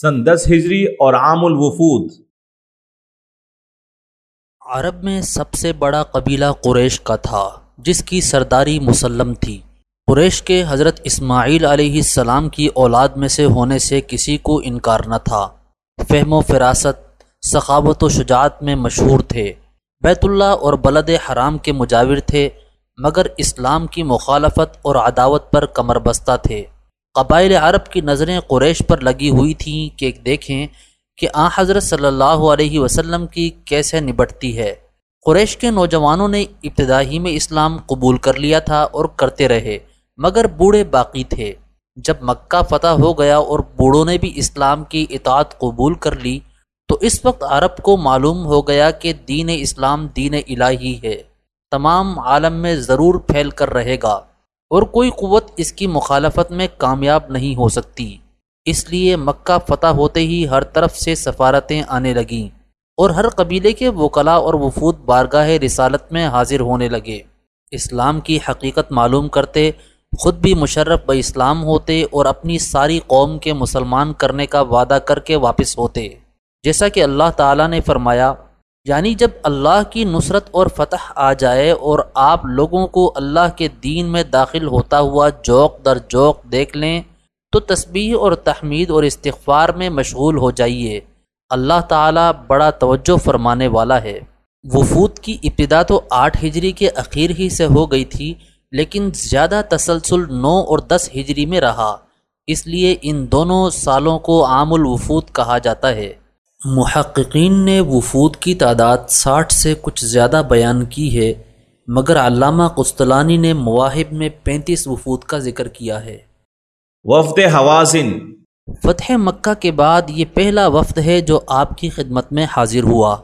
سن دس ہجری اور عام الوفود۔ عرب میں سب سے بڑا قبیلہ قریش کا تھا، جس کی سرداری مسلم تھی۔ قریش کے حضرت اسماعیل علیہ السلام کی اولاد میں سے ہونے سے کسی کو انکار نہ تھا۔ فہم و فراست، سخاوت و شجاعت میں مشہور تھے۔ بیت اللہ اور بلد حرام کے مجاور تھے، مگر اسلام کی مخالفت اور عداوت پر کمر بستہ تھے۔ قبائل عرب کی نظریں قریش پر لگی ہوئی تھیں کہ دیکھیں کہ آ حضرت صلی اللہ علیہ وسلم کی کیسے نبٹتی ہے۔ قریش کے نوجوانوں نے ابتدائی میں اسلام قبول کر لیا تھا اور کرتے رہے، مگر بوڑھے باقی تھے۔ جب مکہ فتح ہو گیا اور بوڑھوں نے بھی اسلام کی اطاعت قبول کر لی، تو اس وقت عرب کو معلوم ہو گیا کہ دین اسلام دین الہی ہے۔ تمام عالم میں ضرور پھیل کر رہے گا۔ اور کوئی قوت اس کی مخالفت میں کامیاب نہیں ہو سکتی۔ اس لیے مکہ فتح ہوتے ہی ہر طرف سے سفارتیں آنے لگیں اور ہر قبیلے کے وکلا اور وفود بارگاہ رسالت میں حاضر ہونے لگے۔ اسلام کی حقیقت معلوم کرتے، خود بھی مشرف ب اسلام ہوتے اور اپنی ساری قوم کے مسلمان کرنے کا وعدہ کر کے واپس ہوتے۔ جیسا کہ اللہ تعالیٰ نے فرمایا یعنی جب اللہ کی نصرت اور فتح آ جائے اور آپ لوگوں کو اللہ کے دین میں داخل ہوتا ہوا جوک در جوک دیکھ لیں، تو تسبیح اور تحمید اور استغفار میں مشغول ہو جائیے۔ اللہ تعالیٰ بڑا توجہ فرمانے والا ہے۔ وفود کی ابتدا تو آٹھ ہجری کے اخیر ہی سے ہو گئی تھی، لیکن زیادہ تسلسل نو اور دس ہجری میں رہا۔ اس لیے ان دونوں سالوں کو عام الوفود کہا جاتا ہے۔ محققین نے وفود کی تعداد ساٹھ سے کچھ زیادہ بیان کی ہے مگر علامہ قسطلانی نے مواہب میں پینتیس وفود کا ذکر کیا ہے۔ وفد حوازن۔ فتح مکہ کے بعد یہ پہلا وفد ہے جو آپ کی خدمت میں حاضر ہوا۔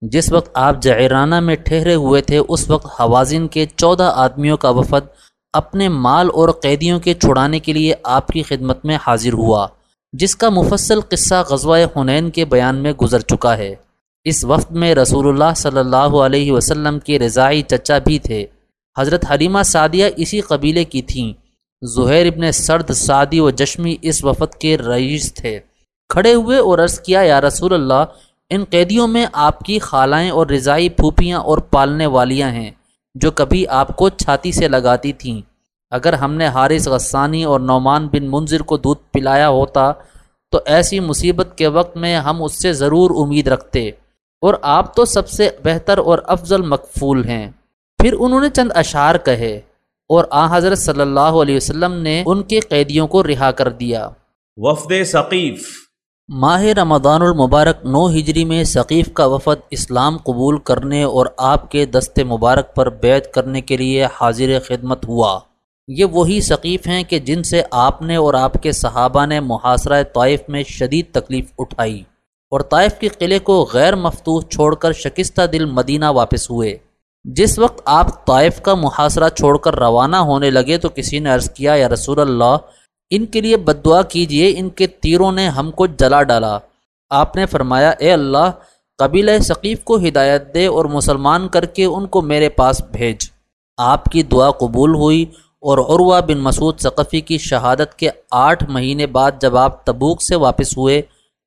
جس وقت آپ جعرانہ میں ٹھہرے ہوئے تھے اس وقت حوازن کے چودہ آدمیوں کا وفد اپنے مال اور قیدیوں کے چھڑانے کے لیے آپ کی خدمت میں حاضر ہوا۔ جس کا مفصل قصہ غزوہ حنین کے بیان میں گزر چکا ہے۔ اس وقت میں رسول اللہ صلی اللہ علیہ وسلم کے رضائی چچا بھی تھے۔ حضرت حلیمہ سعدیہ اسی قبیلے کی تھیں۔ زہیر ابن سرد سعدی و جشمی اس وفد کے رئیس تھے۔ کھڑے ہوئے اور عرض کیا، یا رسول اللہ، ان قیدیوں میں آپ کی خالائیں اور رضائی پھوپیاں اور پالنے والیاں ہیں جو کبھی آپ کو چھاتی سے لگاتی تھیں۔ اگر ہم نے حارث غسانی اور نعمان بن منظر کو دودھ پلایا ہوتا تو ایسی مصیبت کے وقت میں ہم اس سے ضرور امید رکھتے۔ اور آپ تو سب سے بہتر اور افضل مقفول ہیں۔ پھر انہوں نے چند اشعار کہے اور آ حضرت صلی اللہ علیہ وسلم نے ان کے قیدیوں کو رہا کر دیا۔ وفد ثقیف۔ ماہ رمضان المبارک نو ہجری میں ثقیف کا وفد اسلام قبول کرنے اور آپ کے دست مبارک پر بیت کرنے کے لیے حاضر خدمت ہوا۔ یہ وہی ثقیف ہیں کہ جن سے آپ نے اور آپ کے صحابہ نے محاصرہ طائف میں شدید تکلیف اٹھائی اور طائف کے قلعے کو غیر مفتوح چھوڑ کر شکستہ دل مدینہ واپس ہوئے۔ جس وقت آپ طائف کا محاصرہ چھوڑ کر روانہ ہونے لگے تو کسی نے عرض کیا، یا رسول اللہ، ان کے لیے بد دعا کیجیے ان کے تیروں نے ہم کو جلا ڈالا۔ آپ نے فرمایا، اے اللہ، قبیلہ ثقیف کو ہدایت دے اور مسلمان کر کے ان کو میرے پاس بھیج۔ آپ کی دعا قبول ہوئی اور عروہ بن مسعود ثقفی کی شہادت کے آٹھ مہینے بعد جب آپ تبوک سے واپس ہوئے،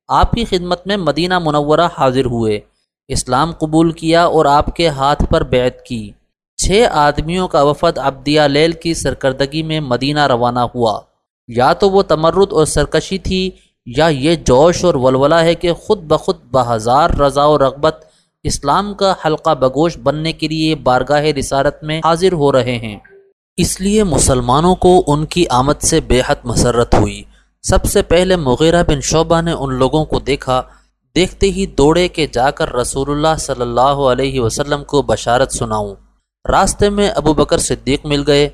آپ کی خدمت میں مدینہ منورہ حاضر ہوئے۔ اسلام قبول کیا اور آپ کے ہاتھ پر بیعت کی۔ چھ آدمیوں کا وفد عبدیہ لیل کی سرکردگی میں مدینہ روانہ ہوا۔ یا تو وہ تمرد اور سرکشی تھی یا یہ جوش اور ولولہ ہے کہ خود بخود بہزار رضا و رغبت اسلام کا حلقہ بگوش بننے کے لیے بارگاہ رسارت میں حاضر ہو رہے ہیں۔ اس لیے مسلمانوں کو ان کی آمد سے بے حد مسرت ہوئی۔ سب سے پہلے مغیرہ بن شعبہ نے ان لوگوں کو دیکھا۔ دیکھتے ہی دوڑے کے جا کر رسول اللہ صلی اللہ علیہ وسلم کو بشارت سناؤں۔ راستے میں ابو بکر صدیق مل گئے۔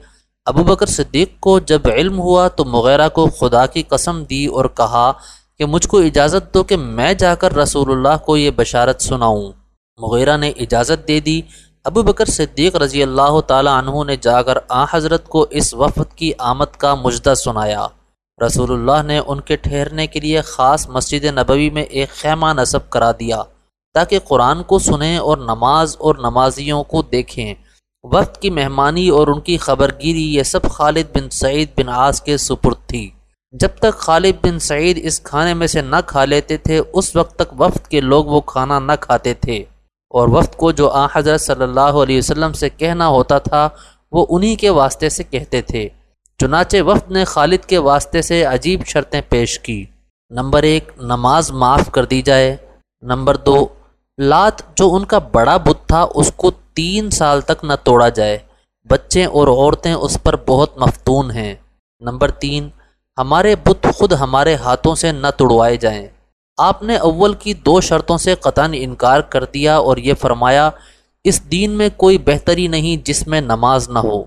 ابو بکر صدیق کو جب علم ہوا تو مغیرہ کو خدا کی قسم دی اور کہا کہ مجھ کو اجازت دو کہ میں جا کر رسول اللہ کو یہ بشارت سناؤں۔ مغیرہ نے اجازت دے دی۔ ابو بکر صدیق رضی اللہ تعالیٰ عنہ نے جا کر آ حضرت کو اس وفد کی آمد کا مجدہ سنایا۔ رسول اللہ نے ان کے ٹھہرنے کے لیے خاص مسجد نبوی میں ایک خیمہ نصب کرا دیا تاکہ قرآن کو سنیں اور نماز اور نمازیوں کو دیکھیں۔ وقت کی مہمانی اور ان کی خبر گیری یہ سب خالد بن سعید بن آس کے سپرد تھی۔ جب تک خالد بن سعید اس کھانے میں سے نہ کھا لیتے تھے، اس وقت تک وفد کے لوگ وہ کھانا نہ کھاتے تھے۔ اور وفد کو جو آ حضرت صلی اللہ علیہ وسلم سے کہنا ہوتا تھا، وہ انہی کے واسطے سے کہتے تھے۔ چنانچہ وفد نے خالد کے واسطے سے عجیب شرطیں پیش کی۔ نمبر ایک، نماز معاف کر دی جائے۔ نمبر دو، لات جو ان کا بڑا بت تھا، اس کو تین سال تک نہ توڑا جائے۔ بچے اور عورتیں اس پر بہت مفتون ہیں۔ نمبر تین، ہمارے بت خود ہمارے ہاتھوں سے نہ توڑوائے جائیں۔ آپ نے اول کی دو شرطوں سے قطن انکار کر دیا اور یہ فرمایا، اس دین میں کوئی بہتری نہیں جس میں نماز نہ ہو۔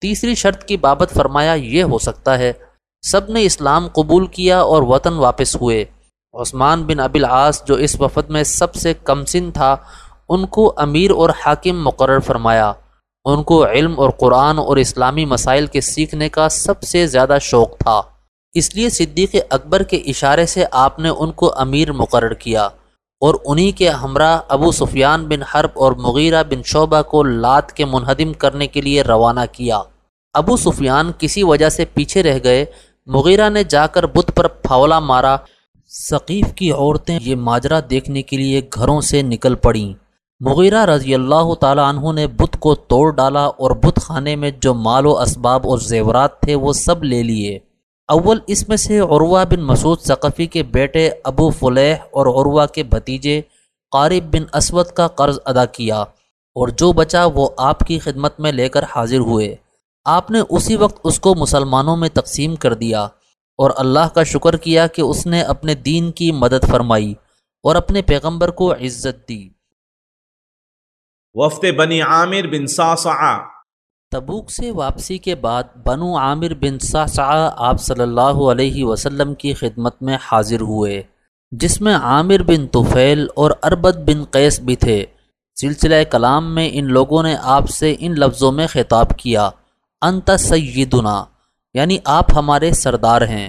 تیسری شرط کی بابت فرمایا یہ ہو سکتا ہے، سب نے اسلام قبول کیا اور وطن واپس ہوئے۔ عثمان بن ابی العاص جو اس وفد میں سب سے کم سن تھا، ان کو امیر اور حاکم مقرر فرمایا۔ ان کو علم اور قرآن اور اسلامی مسائل کے سیکھنے کا سب سے زیادہ شوق تھا۔ اس لیے صدیق اکبر کے اشارے سے آپ نے ان کو امیر مقرر کیا اور انہی کے ہمراہ ابو سفیان بن حرب اور مغیرہ بن شعبہ کو لات کے منہدم کرنے کے لیے روانہ کیا۔ ابو سفیان کسی وجہ سے پیچھے رہ گئے۔ مغیرہ نے جا کر بت پر پھاولا مارا۔ ثقیف کی عورتیں یہ ماجرا دیکھنے کے لیے گھروں سے نکل پڑیں۔ مغیرہ رضی اللہ تعالیٰ عنہ نے بت کو توڑ ڈالا اور بت خانے میں جو مال و اسباب اور زیورات تھے وہ سب لے لیے۔ اول اس میں سے عروہ بن مسعود ثقفی کے بیٹے ابو فلیح اور عروہ کے بھتیجے قارب بن اسود کا قرض ادا کیا اور جو بچا وہ آپ کی خدمت میں لے کر حاضر ہوئے۔ آپ نے اسی وقت اس کو مسلمانوں میں تقسیم کر دیا اور اللہ کا شکر کیا کہ اس نے اپنے دین کی مدد فرمائی اور اپنے پیغمبر کو عزت دی۔ وفد بنی عامر بن ساسعہ تبوک سے واپسی کے بعد بنو عامر بن سعصع آپ صلی اللہ علیہ وسلم کی خدمت میں حاضر ہوئے، جس میں عامر بن طفیل اور اربد بن قیس بھی تھے۔ سلسلہ کلام میں ان لوگوں نے آپ سے ان لفظوں میں خطاب کیا، انت سیدنا یعنی آپ ہمارے سردار ہیں۔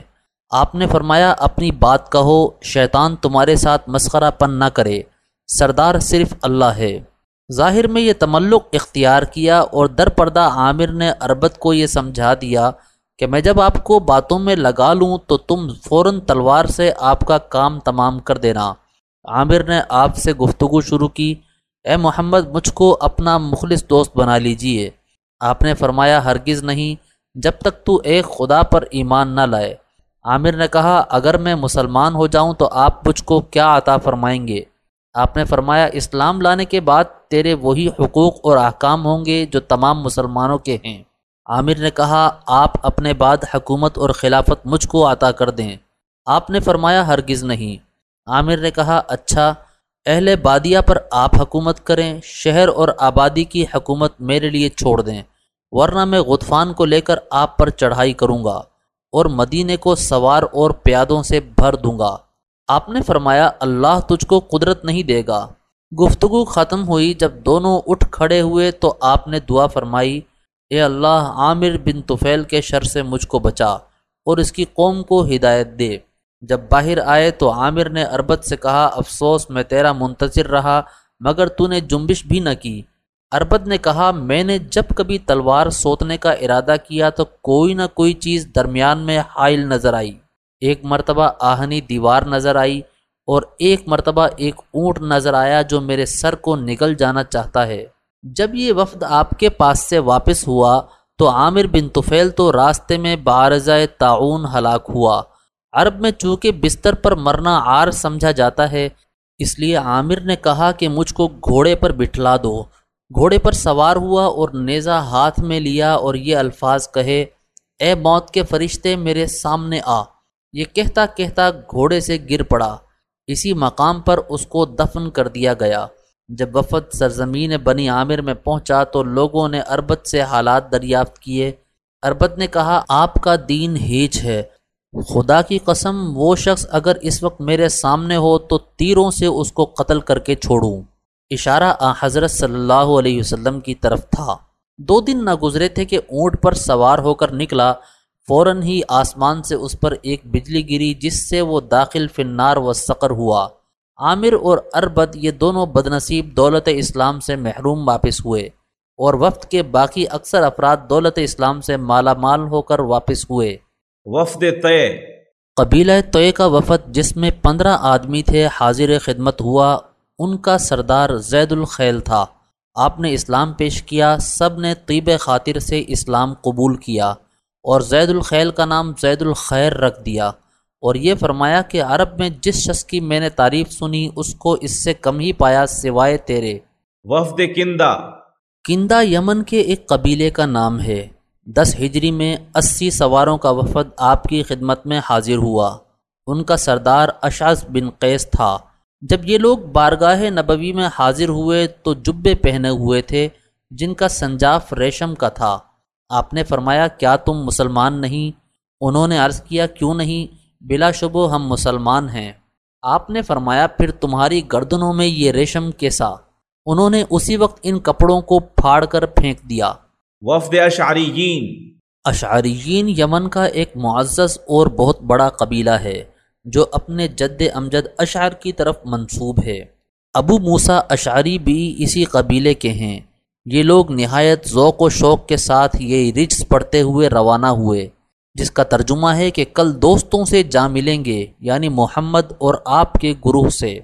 آپ نے فرمایا، اپنی بات کہو، شیطان تمہارے ساتھ مسخرہ پن نہ کرے، سردار صرف اللہ ہے۔ ظاہر میں یہ تملق اختیار کیا اور در پردہ عامر نے عربت کو یہ سمجھا دیا کہ میں جب آپ کو باتوں میں لگا لوں تو تم فوراً تلوار سے آپ کا کام تمام کر دینا۔ عامر نے آپ سے گفتگو شروع کی۔ اے محمد، مجھ کو اپنا مخلص دوست بنا لیجیے۔ آپ نے فرمایا، ہرگز نہیں، جب تک تو ایک خدا پر ایمان نہ لائے۔ عامر نے کہا، اگر میں مسلمان ہو جاؤں تو آپ مجھ کو کیا عطا فرمائیں گے؟ آپ نے فرمایا، اسلام لانے کے بعد تیرے وہی حقوق اور احکام ہوں گے جو تمام مسلمانوں کے ہیں۔ عامر نے کہا، آپ اپنے بعد حکومت اور خلافت مجھ کو عطا کر دیں۔ آپ نے فرمایا، ہرگز نہیں۔ عامر نے کہا اچھا اہل بادیہ پر آپ حکومت کریں، شہر اور آبادی کی حکومت میرے لیے چھوڑ دیں، ورنہ میں غطفان کو لے کر آپ پر چڑھائی کروں گا اور مدینے کو سوار اور پیادوں سے بھر دوں گا۔ آپ نے فرمایا، اللہ تجھ کو قدرت نہیں دے گا۔ گفتگو ختم ہوئی، جب دونوں اٹھ کھڑے ہوئے تو آپ نے دعا فرمائی، اے اللہ، عامر بن طفیل کے شر سے مجھ کو بچا اور اس کی قوم کو ہدایت دے۔ جب باہر آئے تو عامر نے اربت سے کہا، افسوس، میں تیرا منتظر رہا، مگر تو نے جنبش بھی نہ کی۔ اربت نے کہا، میں نے جب کبھی تلوار سوتنے کا ارادہ کیا تو کوئی نہ کوئی چیز درمیان میں حائل نظر آئی۔ ایک مرتبہ آہنی دیوار نظر آئی اور ایک مرتبہ ایک اونٹ نظر آیا جو میرے سر کو نگل جانا چاہتا ہے۔ جب یہ وفد آپ کے پاس سے واپس ہوا تو عامر بن طفیل تو راستے میں بارضۂ تعاون ہلاک ہوا۔ عرب میں چونکہ بستر پر مرنا آر سمجھا جاتا ہے، اس لیے عامر نے کہا کہ مجھ کو گھوڑے پر بٹھلا دو۔ گھوڑے پر سوار ہوا اور نیزہ ہاتھ میں لیا اور یہ الفاظ کہے، اے موت کے فرشتے میرے سامنے آ۔ یہ کہتا کہتا گھوڑے سے گر پڑا۔ اسی مقام پر اس کو دفن کر دیا گیا۔ جب وفد سرزمین بنی عامر میں پہنچا تو لوگوں نے اربت سے حالات دریافت کیے۔ اربت نے کہا، آپ کا دین ہیچ ہے۔ خدا کی قسم، وہ شخص اگر اس وقت میرے سامنے ہو تو تیروں سے اس کو قتل کر کے چھوڑوں۔ اشارہ آ حضرت صلی اللہ علیہ وسلم کی طرف تھا۔ دو دن نہ گزرے تھے کہ اونٹ پر سوار ہو کر نکلا۔ فوراً ہی آسمان سے اس پر ایک بجلی گری جس سے وہ داخل فنار و سقر ہوا۔ عامر اور اربد یہ دونوں بدنصیب دولت اسلام سے محروم واپس ہوئے اور وفد کے باقی اکثر افراد دولت اسلام سے مالا مال ہو کر واپس ہوئے۔ وفد طے۔ قبیلہ طے کا وفد جس میں پندرہ آدمی تھے حاضر خدمت ہوا ان کا سردار زید الخیل تھا۔ آپ نے اسلام پیش کیا سب نے طیب خاطر سے اسلام قبول کیا۔ اور زید الخیل کا نام زید الخیر رکھ دیا اور یہ فرمایا کہ عرب میں جس شخص کی میں نے تعریف سنی اس کو اس سے کم ہی پایا سوائے تیرے۔ وفد کندہ کندہ یمن کے ایک قبیلے کا نام ہے۔ دس ہجری میں اسی سواروں کا وفد آپ کی خدمت میں حاضر ہوا۔ ان کا سردار اشاز بن قیس تھا۔ جب یہ لوگ بارگاہ نبوی میں حاضر ہوئے تو جبے پہنے ہوئے تھے جن کا سنجاف ریشم کا تھا۔ آپ نے فرمایا کیا تم مسلمان نہیں؟ انہوں نے عرض کیا کیوں نہیں؟ بلا شبہ ہم مسلمان ہیں۔ آپ نے فرمایا پھر تمہاری گردنوں میں یہ ریشم کیسا؟ انہوں نے اسی وقت ان کپڑوں کو پھاڑ کر پھینک دیا۔ وفد اشعریین۔ اشعریین یمن کا ایک معزز اور بہت بڑا قبیلہ ہے جو اپنے جد امجد اشعر کی طرف منصوب ہے۔ ابو موسا اشعری بھی اسی قبیلے کے ہیں۔ یہ لوگ نہایت ذوق و شوق کے ساتھ یہ رجس پڑھتے ہوئے روانہ ہوئے، جس کا ترجمہ ہے کہ کل دوستوں سے جا ملیں گے یعنی محمد اور آپ کے گروہ سے۔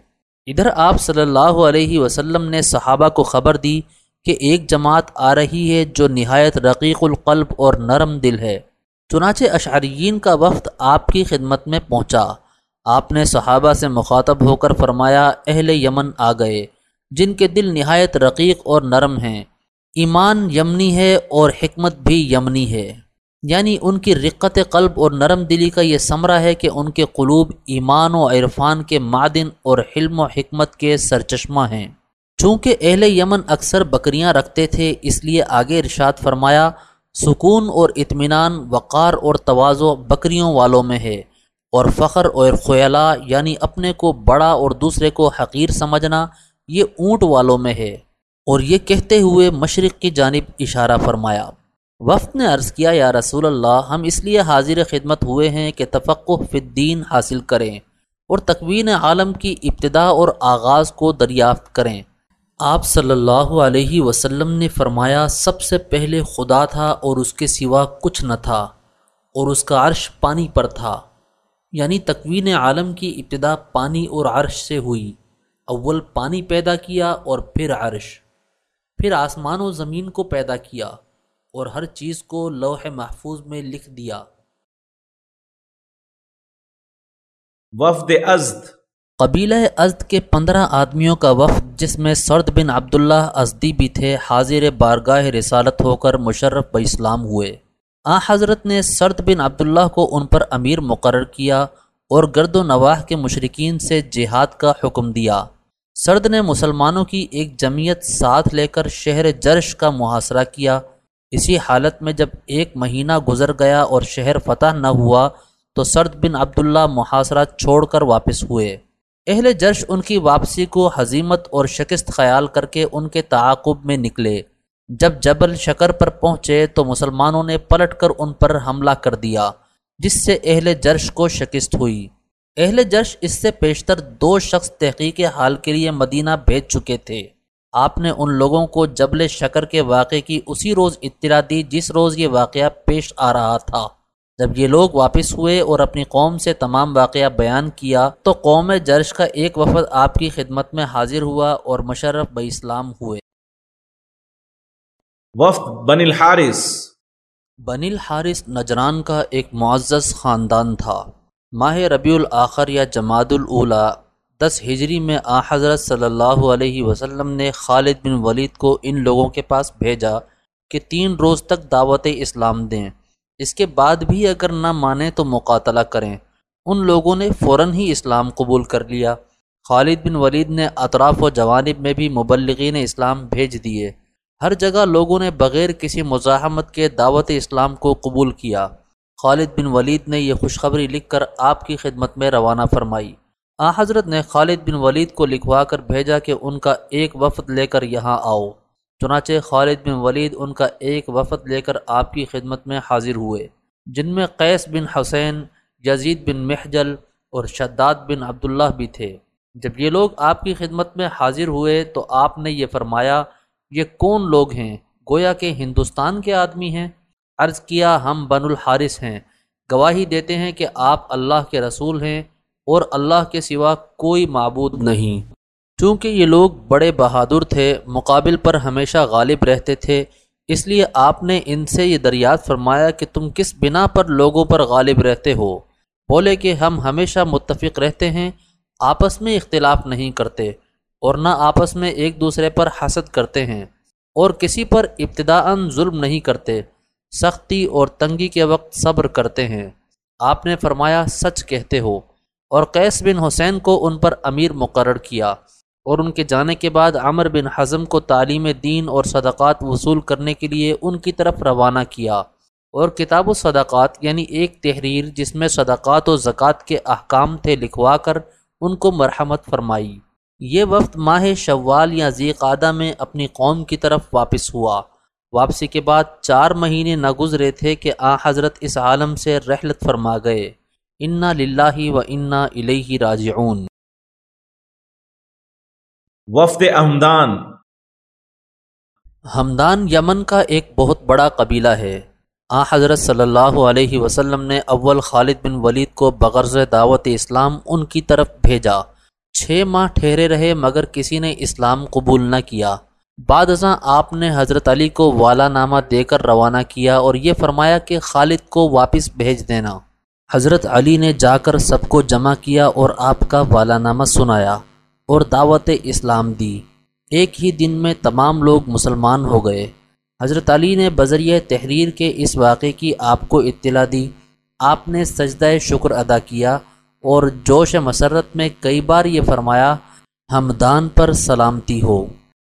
ادھر آپ صلی اللہ علیہ وسلم نے صحابہ کو خبر دی کہ ایک جماعت آ رہی ہے جو نہایت رقیق القلب اور نرم دل ہے۔ چنانچہ اشعریین کا وفد آپ کی خدمت میں پہنچا۔ آپ نے صحابہ سے مخاطب ہو کر فرمایا، اہل یمن آ گئے، جن کے دل نہایت رقیق اور نرم ہیں۔ ایمان یمنی ہے اور حکمت بھی یمنی ہے۔ یعنی ان کی رقت قلب اور نرم دلی کا یہ ثمرہ ہے کہ ان کے قلوب ایمان و عرفان کے معدن اور حلم و حکمت کے سرچشمہ ہیں۔ چونکہ اہل یمن اکثر بکریاں رکھتے تھے، اس لیے آگے ارشاد فرمایا، سکون اور اطمینان وقار اور توازو بکریوں والوں میں ہے۔ اور فخر اور خیلا یعنی اپنے کو بڑا اور دوسرے کو حقیر سمجھنا، یہ اونٹ والوں میں ہے۔ اور یہ کہتے ہوئے مشرق کی جانب اشارہ فرمایا، وفد نے عرض کیا، یا رسول اللہ، ہم اس لیے حاضر خدمت ہوئے ہیں کہ تفقع فی الدین حاصل کریں اور تقوین عالم کی ابتدا اور آغاز کو دریافت کریں۔ آپ صلی اللہ علیہ وسلم نے فرمایا، سب سے پہلے خدا تھا اور اس کے سوا کچھ نہ تھا اور اس کا عرش پانی پر تھا۔ یعنی تکوین عالم کی ابتدا پانی اور عرش سے ہوئی۔ اول پانی پیدا کیا اور پھر عرش۔ پھر آسمان و زمین کو پیدا کیا اور ہر چیز کو لوح محفوظ میں لکھ دیا۔ وفد ازد۔ قبیلہ ازد کے پندرہ آدمیوں کا وفد جس میں سرد بن عبداللہ ازدی بھی تھے حاضر بارگاہ رسالت ہو کر مشرف اسلام ہوئے۔ آ حضرت نے سرد بن عبداللہ کو ان پر امیر مقرر کیا اور گرد و نواح کے مشرقین سے جہاد کا حکم دیا۔ سرد نے مسلمانوں کی ایک جمعیت ساتھ لے کر شہر جرش کا محاصرہ کیا۔ اسی حالت میں جب ایک مہینہ گزر گیا اور شہر فتح نہ ہوا، تو سرد بن عبداللہ محاصرہ چھوڑ کر واپس ہوئے۔ اہل جرش ان کی واپسی کو حزیمت اور شکست خیال کر کے ان کے تعاقب میں نکلے۔ جب جبل شکر پر پہنچے، تو مسلمانوں نے پلٹ کر ان پر حملہ کر دیا، جس سے اہل جرش کو شکست ہوئی۔ اہل جرش اس سے پیشتر دو شخص تحقیق حال کے لیے مدینہ بھیج چکے تھے۔ آپ نے ان لوگوں کو جبل شکر کے واقعے کی اسی روز اطلاع دی جس روز یہ واقعہ پیش آ رہا تھا۔ جب یہ لوگ واپس ہوئے اور اپنی قوم سے تمام واقعہ بیان کیا تو قوم جرش کا ایک وفد آپ کی خدمت میں حاضر ہوا اور مشرف ب اسلام ہوئے۔ وفد بن الحارث۔ بن الحارث نجران کا ایک معزز خاندان تھا۔ ماہ ربیع الآخر یا جماعت الاولا دس ہجری میں آ حضرت صلی اللہ علیہ وسلم نے خالد بن ولید کو ان لوگوں کے پاس بھیجا کہ تین روز تک دعوت اسلام دیں۔ اس کے بعد بھی اگر نہ مانیں تو مقاتلہ کریں۔ ان لوگوں نے فوراً ہی اسلام قبول کر لیا۔ خالد بن ولید نے اطراف و جوانب میں بھی مبلغین اسلام بھیج دیے۔ ہر جگہ لوگوں نے بغیر کسی مزاحمت کے دعوت اسلام کو قبول کیا۔ خالد بن ولید نے یہ خوشخبری لکھ کر آپ کی خدمت میں روانہ فرمائی۔ آ، حضرت نے خالد بن ولید کو لکھوا کر بھیجا کہ ان کا ایک وفد لے کر یہاں آؤ۔ چنانچہ خالد بن ولید ان کا ایک وفد لے کر آپ کی خدمت میں حاضر ہوئے۔ جن میں قیس بن حسین، یزید بن محجل اور شداد بن عبداللہ بھی تھے۔ جب یہ لوگ آپ کی خدمت میں حاضر ہوئے تو آپ نے یہ فرمایا، یہ کون لوگ ہیں؟ گویا کہ ہندوستان کے آدمی ہیں۔ عرض کیا ہم بن الحارث ہیں۔ گواہی دیتے ہیں کہ آپ اللہ کے رسول ہیں اور اللہ کے سوا کوئی معبود نہیں۔ چونکہ یہ لوگ بڑے بہادر تھے، مقابل پر ہمیشہ غالب رہتے تھے، اس لیے آپ نے ان سے یہ دریافت فرمایا کہ تم کس بنا پر لوگوں پر غالب رہتے ہو۔ بولے کہ ہم ہمیشہ متفق رہتے ہیں، آپس میں اختلاف نہیں کرتے اور نہ آپس میں ایک دوسرے پر حسد کرتے ہیں اور کسی پر ابتداء ظلم نہیں کرتے۔ سختی اور تنگی کے وقت صبر کرتے ہیں۔ آپ نے فرمایا، سچ کہتے ہو۔ اور قیس بن حسین کو ان پر امیر مقرر کیا۔ اور ان کے جانے کے بعد عمر بن حزم کو تعلیم دین اور صدقات وصول کرنے کے لیے ان کی طرف روانہ کیا۔ اور کتاب و صدقات یعنی ایک تحریر جس میں صدقات و زکوٰۃ کے احکام تھے، لکھوا کر ان کو مرحمت فرمائی۔ یہ وقت ماہ شوال یا ذی قادہ میں اپنی قوم کی طرف واپس ہوا۔ واپسی کے بعد چار مہینے نہ گزرے تھے کہ آ حضرت اس عالم سے رحلت فرما گئے۔ انا للہ و انا الیہ راجعون۔ وفد احمدان ہمدان یمن کا ایک بہت بڑا قبیلہ ہے۔ آ حضرت صلی اللہ علیہ وسلم نے اول خالد بن ولید کو بغرض دعوت اسلام ان کی طرف بھیجا۔ چھ ماہ ٹھہرے رہے مگر کسی نے اسلام قبول نہ کیا۔ بعد ازاں آپ نے حضرت علی کو والا نامہ دے کر روانہ کیا اور یہ فرمایا کہ خالد کو واپس بھیج دینا۔ حضرت علی نے جا کر سب کو جمع کیا اور آپ کا والا نامہ سنایا اور دعوت اسلام دی۔ ایک ہی دن میں تمام لوگ مسلمان ہو گئے۔ حضرت علی نے بذریعہ تحریر کے اس واقعے کی آپ کو اطلاع دی۔ آپ نے سجدہ شکر ادا کیا اور جوش مسرت میں کئی بار یہ فرمایا، ہمدان پر سلامتی ہو۔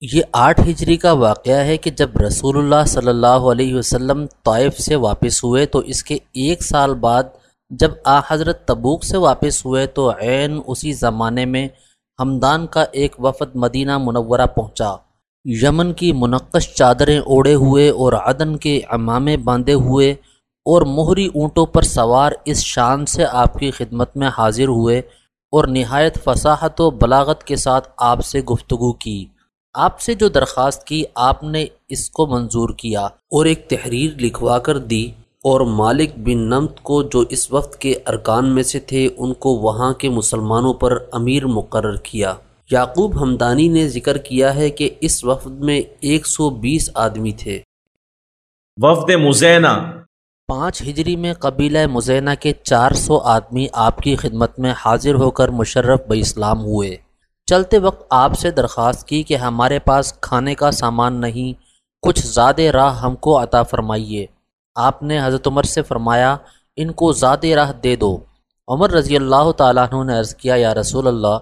یہ آٹھ ہجری کا واقعہ ہے کہ جب رسول اللہ صلی اللہ علیہ وسلم طائف سے واپس ہوئے تو اس کے ایک سال بعد جب آ حضرت تبوک سے واپس ہوئے تو عین اسی زمانے میں ہمدان کا ایک وفد مدینہ منورہ پہنچا۔ یمن کی منقش چادریں اوڑے ہوئے اور عدن کے امامے باندھے ہوئے اور مہری اونٹوں پر سوار اس شان سے آپ کی خدمت میں حاضر ہوئے اور نہایت فصاحت و بلاغت کے ساتھ آپ سے گفتگو کی۔ آپ سے جو درخواست کی آپ نے اس کو منظور کیا اور ایک تحریر لکھوا کر دی اور مالک بن نمت کو جو اس وقت کے ارکان میں سے تھے ان کو وہاں کے مسلمانوں پر امیر مقرر کیا۔ یعقوب ہمدانی نے ذکر کیا ہے کہ اس وفد میں ایک سو بیس آدمی تھے۔ وفد مزینہ۔ پانچ ہجری میں قبیلہ مزینہ کے چار سو آدمی آپ کی خدمت میں حاضر ہو کر مشرف بہ اسلام ہوئے۔ چلتے وقت آپ سے درخواست کی کہ ہمارے پاس کھانے کا سامان نہیں، کچھ زیادہ راہ ہم کو عطا فرمائیے۔ آپ نے حضرت عمر سے فرمایا، ان کو زیادہ راہ دے دو۔ عمر رضی اللہ تعالیٰ عنہ نے عرض کیا، یا رسول اللہ،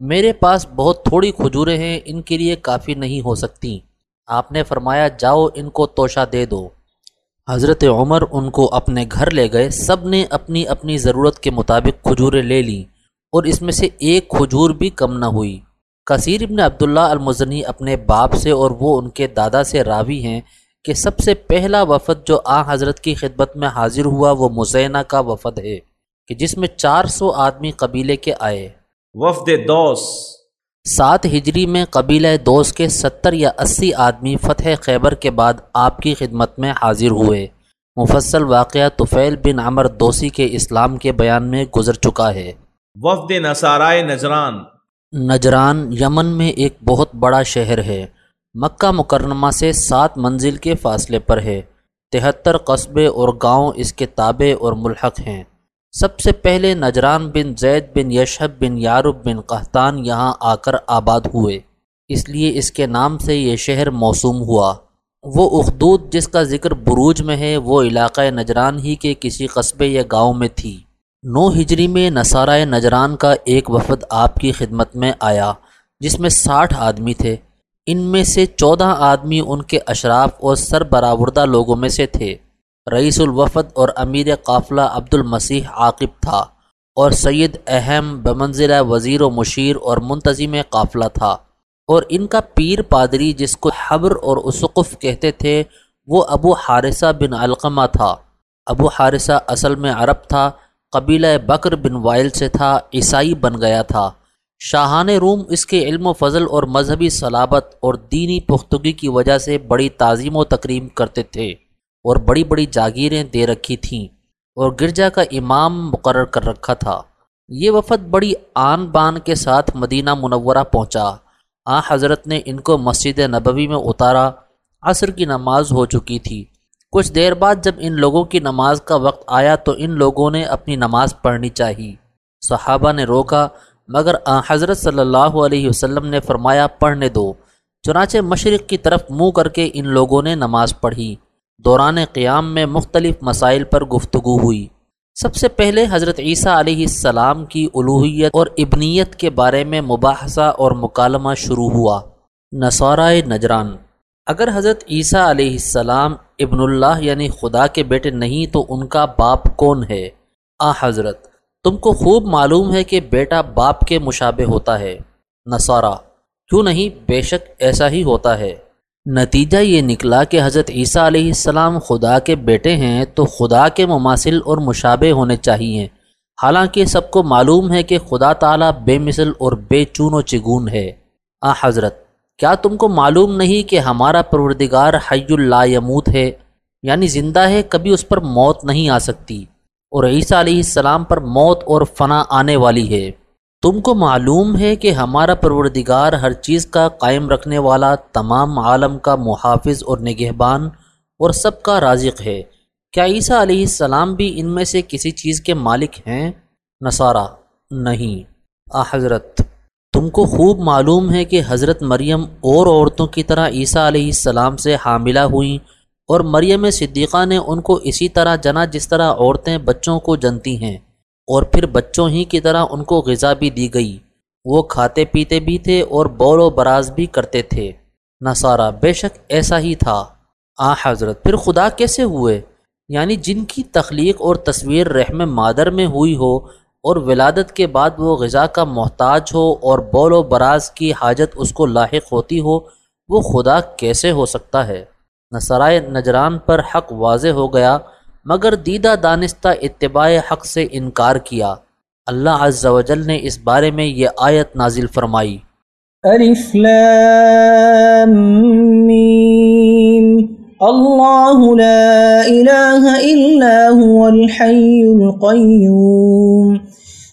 میرے پاس بہت تھوڑی کھجوریں ہیں، ان کے لیے کافی نہیں ہو سکتی۔ آپ نے فرمایا، جاؤ، ان کو توشہ دے دو۔ حضرت عمر ان کو اپنے گھر لے گئے۔ سب نے اپنی اپنی ضرورت کے مطابق کھجوریں لے لیں۔ اور اس میں سے ایک کھجور بھی کم نہ ہوئی۔ کثیر ابن عبداللہ المزنی اپنے باپ سے اور وہ ان کے دادا سے راوی ہیں کہ سب سے پہلا وفد جو آ حضرت کی خدمت میں حاضر ہوا وہ مزینہ کا وفد ہے کہ جس میں چار سو آدمی قبیلے کے آئے۔ وفد دوس۔ سات ہجری میں قبیلہ دوست کے ستر یا اسی آدمی فتح خیبر کے بعد آپ کی خدمت میں حاضر ہوئے۔ مفصل واقعہ طفیل بن عمر دوسی کے اسلام کے بیان میں گزر چکا ہے۔ وفد نصارائے نجران۔ نجران یمن میں ایک بہت بڑا شہر ہے۔ مکہ مکرمہ سے سات منزل کے فاصلے پر ہے۔ تہتر قصبے اور گاؤں اس کے تابع اور ملحق ہیں۔ سب سے پہلے نجران بن زید بن یشب بن یارب بن قحطان یہاں آ کر آباد ہوئے۔ اس لیے اس کے نام سے یہ شہر موسوم ہوا۔ وہ اخدود جس کا ذکر بروج میں ہے، وہ علاقہ نجران ہی کے کسی قصبے یا گاؤں میں تھی۔ نو ہجری میں نصارہ نجران کا ایک وفد آپ کی خدمت میں آیا، جس میں ساٹھ آدمی تھے۔ ان میں سے چودہ آدمی ان کے اشراف اور سر برآوردہ لوگوں میں سے تھے۔ رئیس الوفد اور امیر قافلہ عبد المسیح عاقب تھا اور سید اہم بمنزلہ وزیر و مشیر اور منتظم قافلہ تھا۔ اور ان کا پیر پادری جس کو حبر اور اسقف کہتے تھے، وہ ابو حارثہ بن علقمہ تھا۔ ابو حارثہ اصل میں عرب تھا۔ قبیلہ بکر بن وائل سے تھا، عیسائی بن گیا تھا۔ شاہان روم اس کے علم و فضل اور مذہبی صلابت اور دینی پختگی کی وجہ سے بڑی تعظیم و تکریم کرتے تھے اور بڑی بڑی جاگیریں دے رکھی تھیں اور گرجا کا امام مقرر کر رکھا تھا۔ یہ وفد بڑی آن بان کے ساتھ مدینہ منورہ پہنچا۔ آ حضرت نے ان کو مسجد نبوی میں اتارا۔ عصر کی نماز ہو چکی تھی۔ کچھ دیر بعد جب ان لوگوں کی نماز کا وقت آیا تو ان لوگوں نے اپنی نماز پڑھنی چاہی۔ صحابہ نے روکا، مگر حضرت صلی اللہ علیہ وسلم نے فرمایا، پڑھنے دو۔ چنانچہ مشرق کی طرف منہ کر کے ان لوگوں نے نماز پڑھی۔ دوران قیام میں مختلف مسائل پر گفتگو ہوئی۔ سب سے پہلے حضرت عیسیٰ علیہ السلام کی الوحیت اور ابنیت کے بارے میں مباحثہ اور مکالمہ شروع ہوا۔ نصارۂ نجران۔ اگر حضرت عیسیٰ علیہ السلام ابن اللہ یعنی خدا کے بیٹے نہیں تو ان کا باپ کون ہے؟ آ حضرت، تم کو خوب معلوم ہے کہ بیٹا باپ کے مشابہ ہوتا ہے۔ نصارہ، کیوں نہیں؟ بے شک ایسا ہی ہوتا ہے۔ نتیجہ یہ نکلا کہ حضرت عیسیٰ علیہ السلام خدا کے بیٹے ہیں تو خدا کے مماثل اور مشابہ ہونے چاہیے۔ حالانکہ سب کو معلوم ہے کہ خدا تعالیٰ بے مثل اور بے چون و چگون ہے۔ آ حضرت کیا تم کو معلوم نہیں کہ ہمارا پروردگار حی اللہ یموت ہے؟ یعنی زندہ ہے، کبھی اس پر موت نہیں آ سکتی۔ اور عیسیٰ علیہ السلام پر موت اور فنا آنے والی ہے۔ تم کو معلوم ہے کہ ہمارا پروردگار ہر چیز کا قائم رکھنے والا تمام عالم کا محافظ اور نگہبان اور سب کا رازق ہے۔ کیا عیسیٰ علیہ السلام بھی ان میں سے کسی چیز کے مالک ہیں؟ نصارہ، نہیں۔ آ، حضرت تم کو خوب معلوم ہے کہ حضرت مریم اور عورتوں کی طرح عیسیٰ علیہ السلام سے حاملہ ہوئیں اور مریم صدیقہ نے ان کو اسی طرح جنا جس طرح عورتیں بچوں کو جنتی ہیں اور پھر بچوں ہی کی طرح ان کو غذا بھی دی گئی۔ وہ کھاتے پیتے بھی تھے اور بول و براز بھی کرتے تھے۔ نصارہ بے شک ایسا ہی تھا۔ آ حضرت، پھر خدا کیسے ہوئے؟ یعنی جن کی تخلیق اور تصویر رحم مادر میں ہوئی ہو اور ولادت کے بعد وہ غذا کا محتاج ہو اور بول و براز کی حاجت اس کو لاحق ہوتی ہو، وہ خدا کیسے ہو سکتا ہے؟ نصرائے نجران پر حق واضح ہو گیا، مگر دیدہ دانستہ اتباع حق سے انکار کیا۔ اللہ عز و جل نے اس بارے میں یہ آیت نازل فرمائی۔ الف لام میم۔ اللہ لا الہ الا هو الحی القیوم۔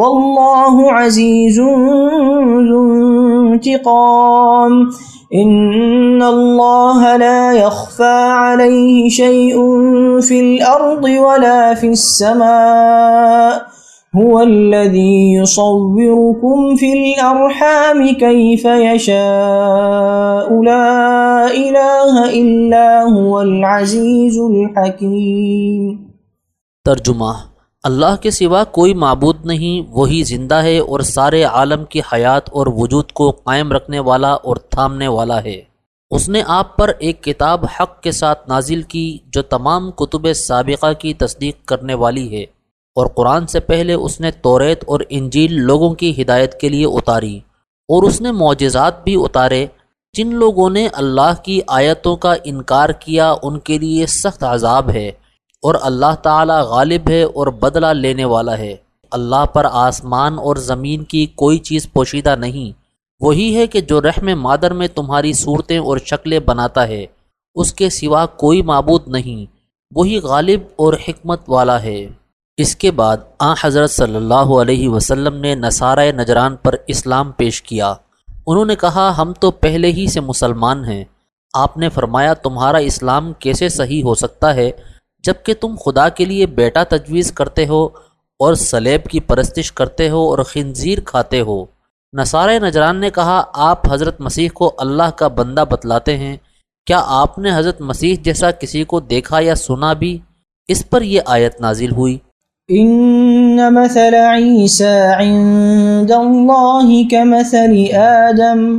والله عزيز ذو انتقام. إن الله لا يخفى عليه شيء في الأرض ولا في السماء. هو الذي يصوركم في الأرحام كيف يشاء لا إله إلا هو العزيز الحكيم ترجمہ اللہ کے سوا کوئی معبود نہیں، وہی زندہ ہے اور سارے عالم کی حیات اور وجود کو قائم رکھنے والا اور تھامنے والا ہے۔ اس نے آپ پر ایک کتاب حق کے ساتھ نازل کی جو تمام کتب سابقہ کی تصدیق کرنے والی ہے۔ اور قرآن سے پہلے اس نے توریت اور انجیل لوگوں کی ہدایت کے لیے اتاری، اور اس نے معجزات بھی اتارے۔ جن لوگوں نے اللہ کی آیتوں کا انکار کیا، ان کے لیے سخت عذاب ہے۔ اور اللہ تعالی غالب ہے اور بدلہ لینے والا ہے۔ اللہ پر آسمان اور زمین کی کوئی چیز پوشیدہ نہیں۔ وہی ہے کہ جو رحم مادر میں تمہاری صورتیں اور شکلیں بناتا ہے، اس کے سوا کوئی معبود نہیں۔ وہی غالب اور حکمت والا ہے۔ اس کے بعد آ حضرت صلی اللہ علیہ وسلم نے نصارۂ نجران پر اسلام پیش کیا۔ انہوں نے کہا، ہم تو پہلے ہی سے مسلمان ہیں۔ آپ نے فرمایا، تمہارا اسلام کیسے صحیح ہو سکتا ہے؟ جبکہ تم خدا کے لیے بیٹا تجویز کرتے ہو اور سلیب کی پرستش کرتے ہو اور خنزیر کھاتے ہو۔ نصارۂ نجران نے کہا، آپ حضرت مسیح کو اللہ کا بندہ بتلاتے ہیں۔ کیا آپ نے حضرت مسیح جیسا کسی کو دیکھا یا سنا بھی؟ اس پر یہ آیت نازل ہوئی۔ ان مثل عند آدم۔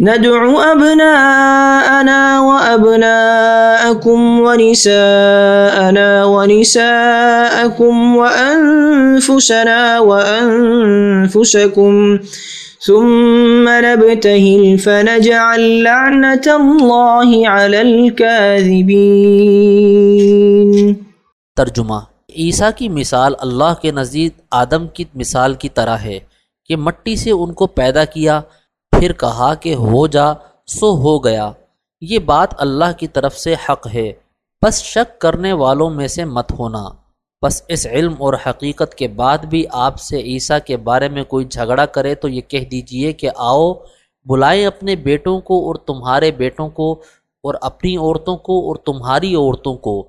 ندعو أبناءنا وأبناءكم ونساءنا ونساءكم وأنفسنا وأنفسكم ثم نبتهل فنجعل لعنة الله على الكاذبين. ترجمہ عیسیٰ کی مثال اللہ کے نزدیک آدم کی مثال کی طرح ہے کہ مٹی سے ان کو پیدا کیا پھر کہا کہ ہو جا، سو ہو گیا۔ یہ بات اللہ کی طرف سے حق ہے۔ بس شک کرنے والوں میں سے مت ہونا۔ بس اس علم اور حقیقت کے بعد بھی آپ سے عیسیٰ کے بارے میں کوئی جھگڑا کرے تو یہ کہہ دیجیے کہ آؤ، بلائیں اپنے بیٹوں کو اور تمہارے بیٹوں کو اور اپنی عورتوں کو اور تمہاری عورتوں کو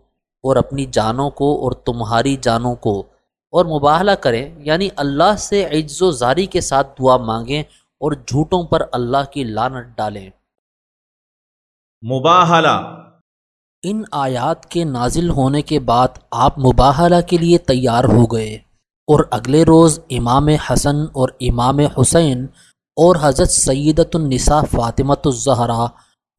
اور اپنی جانوں کو اور تمہاری جانوں کو۔ اور مباہلہ کریں یعنی اللہ سے عجز و زاری کے ساتھ دعا مانگیں اور جھوٹوں پر اللہ کی لانت ڈالیں۔ مباہلہ۔ ان آیات کے نازل ہونے کے بعد آپ مباہلہ کے لیے تیار ہو گئے اور اگلے روز امام حسن اور امام حسین اور حضرت سیدت النساء فاطمۃ الزہرا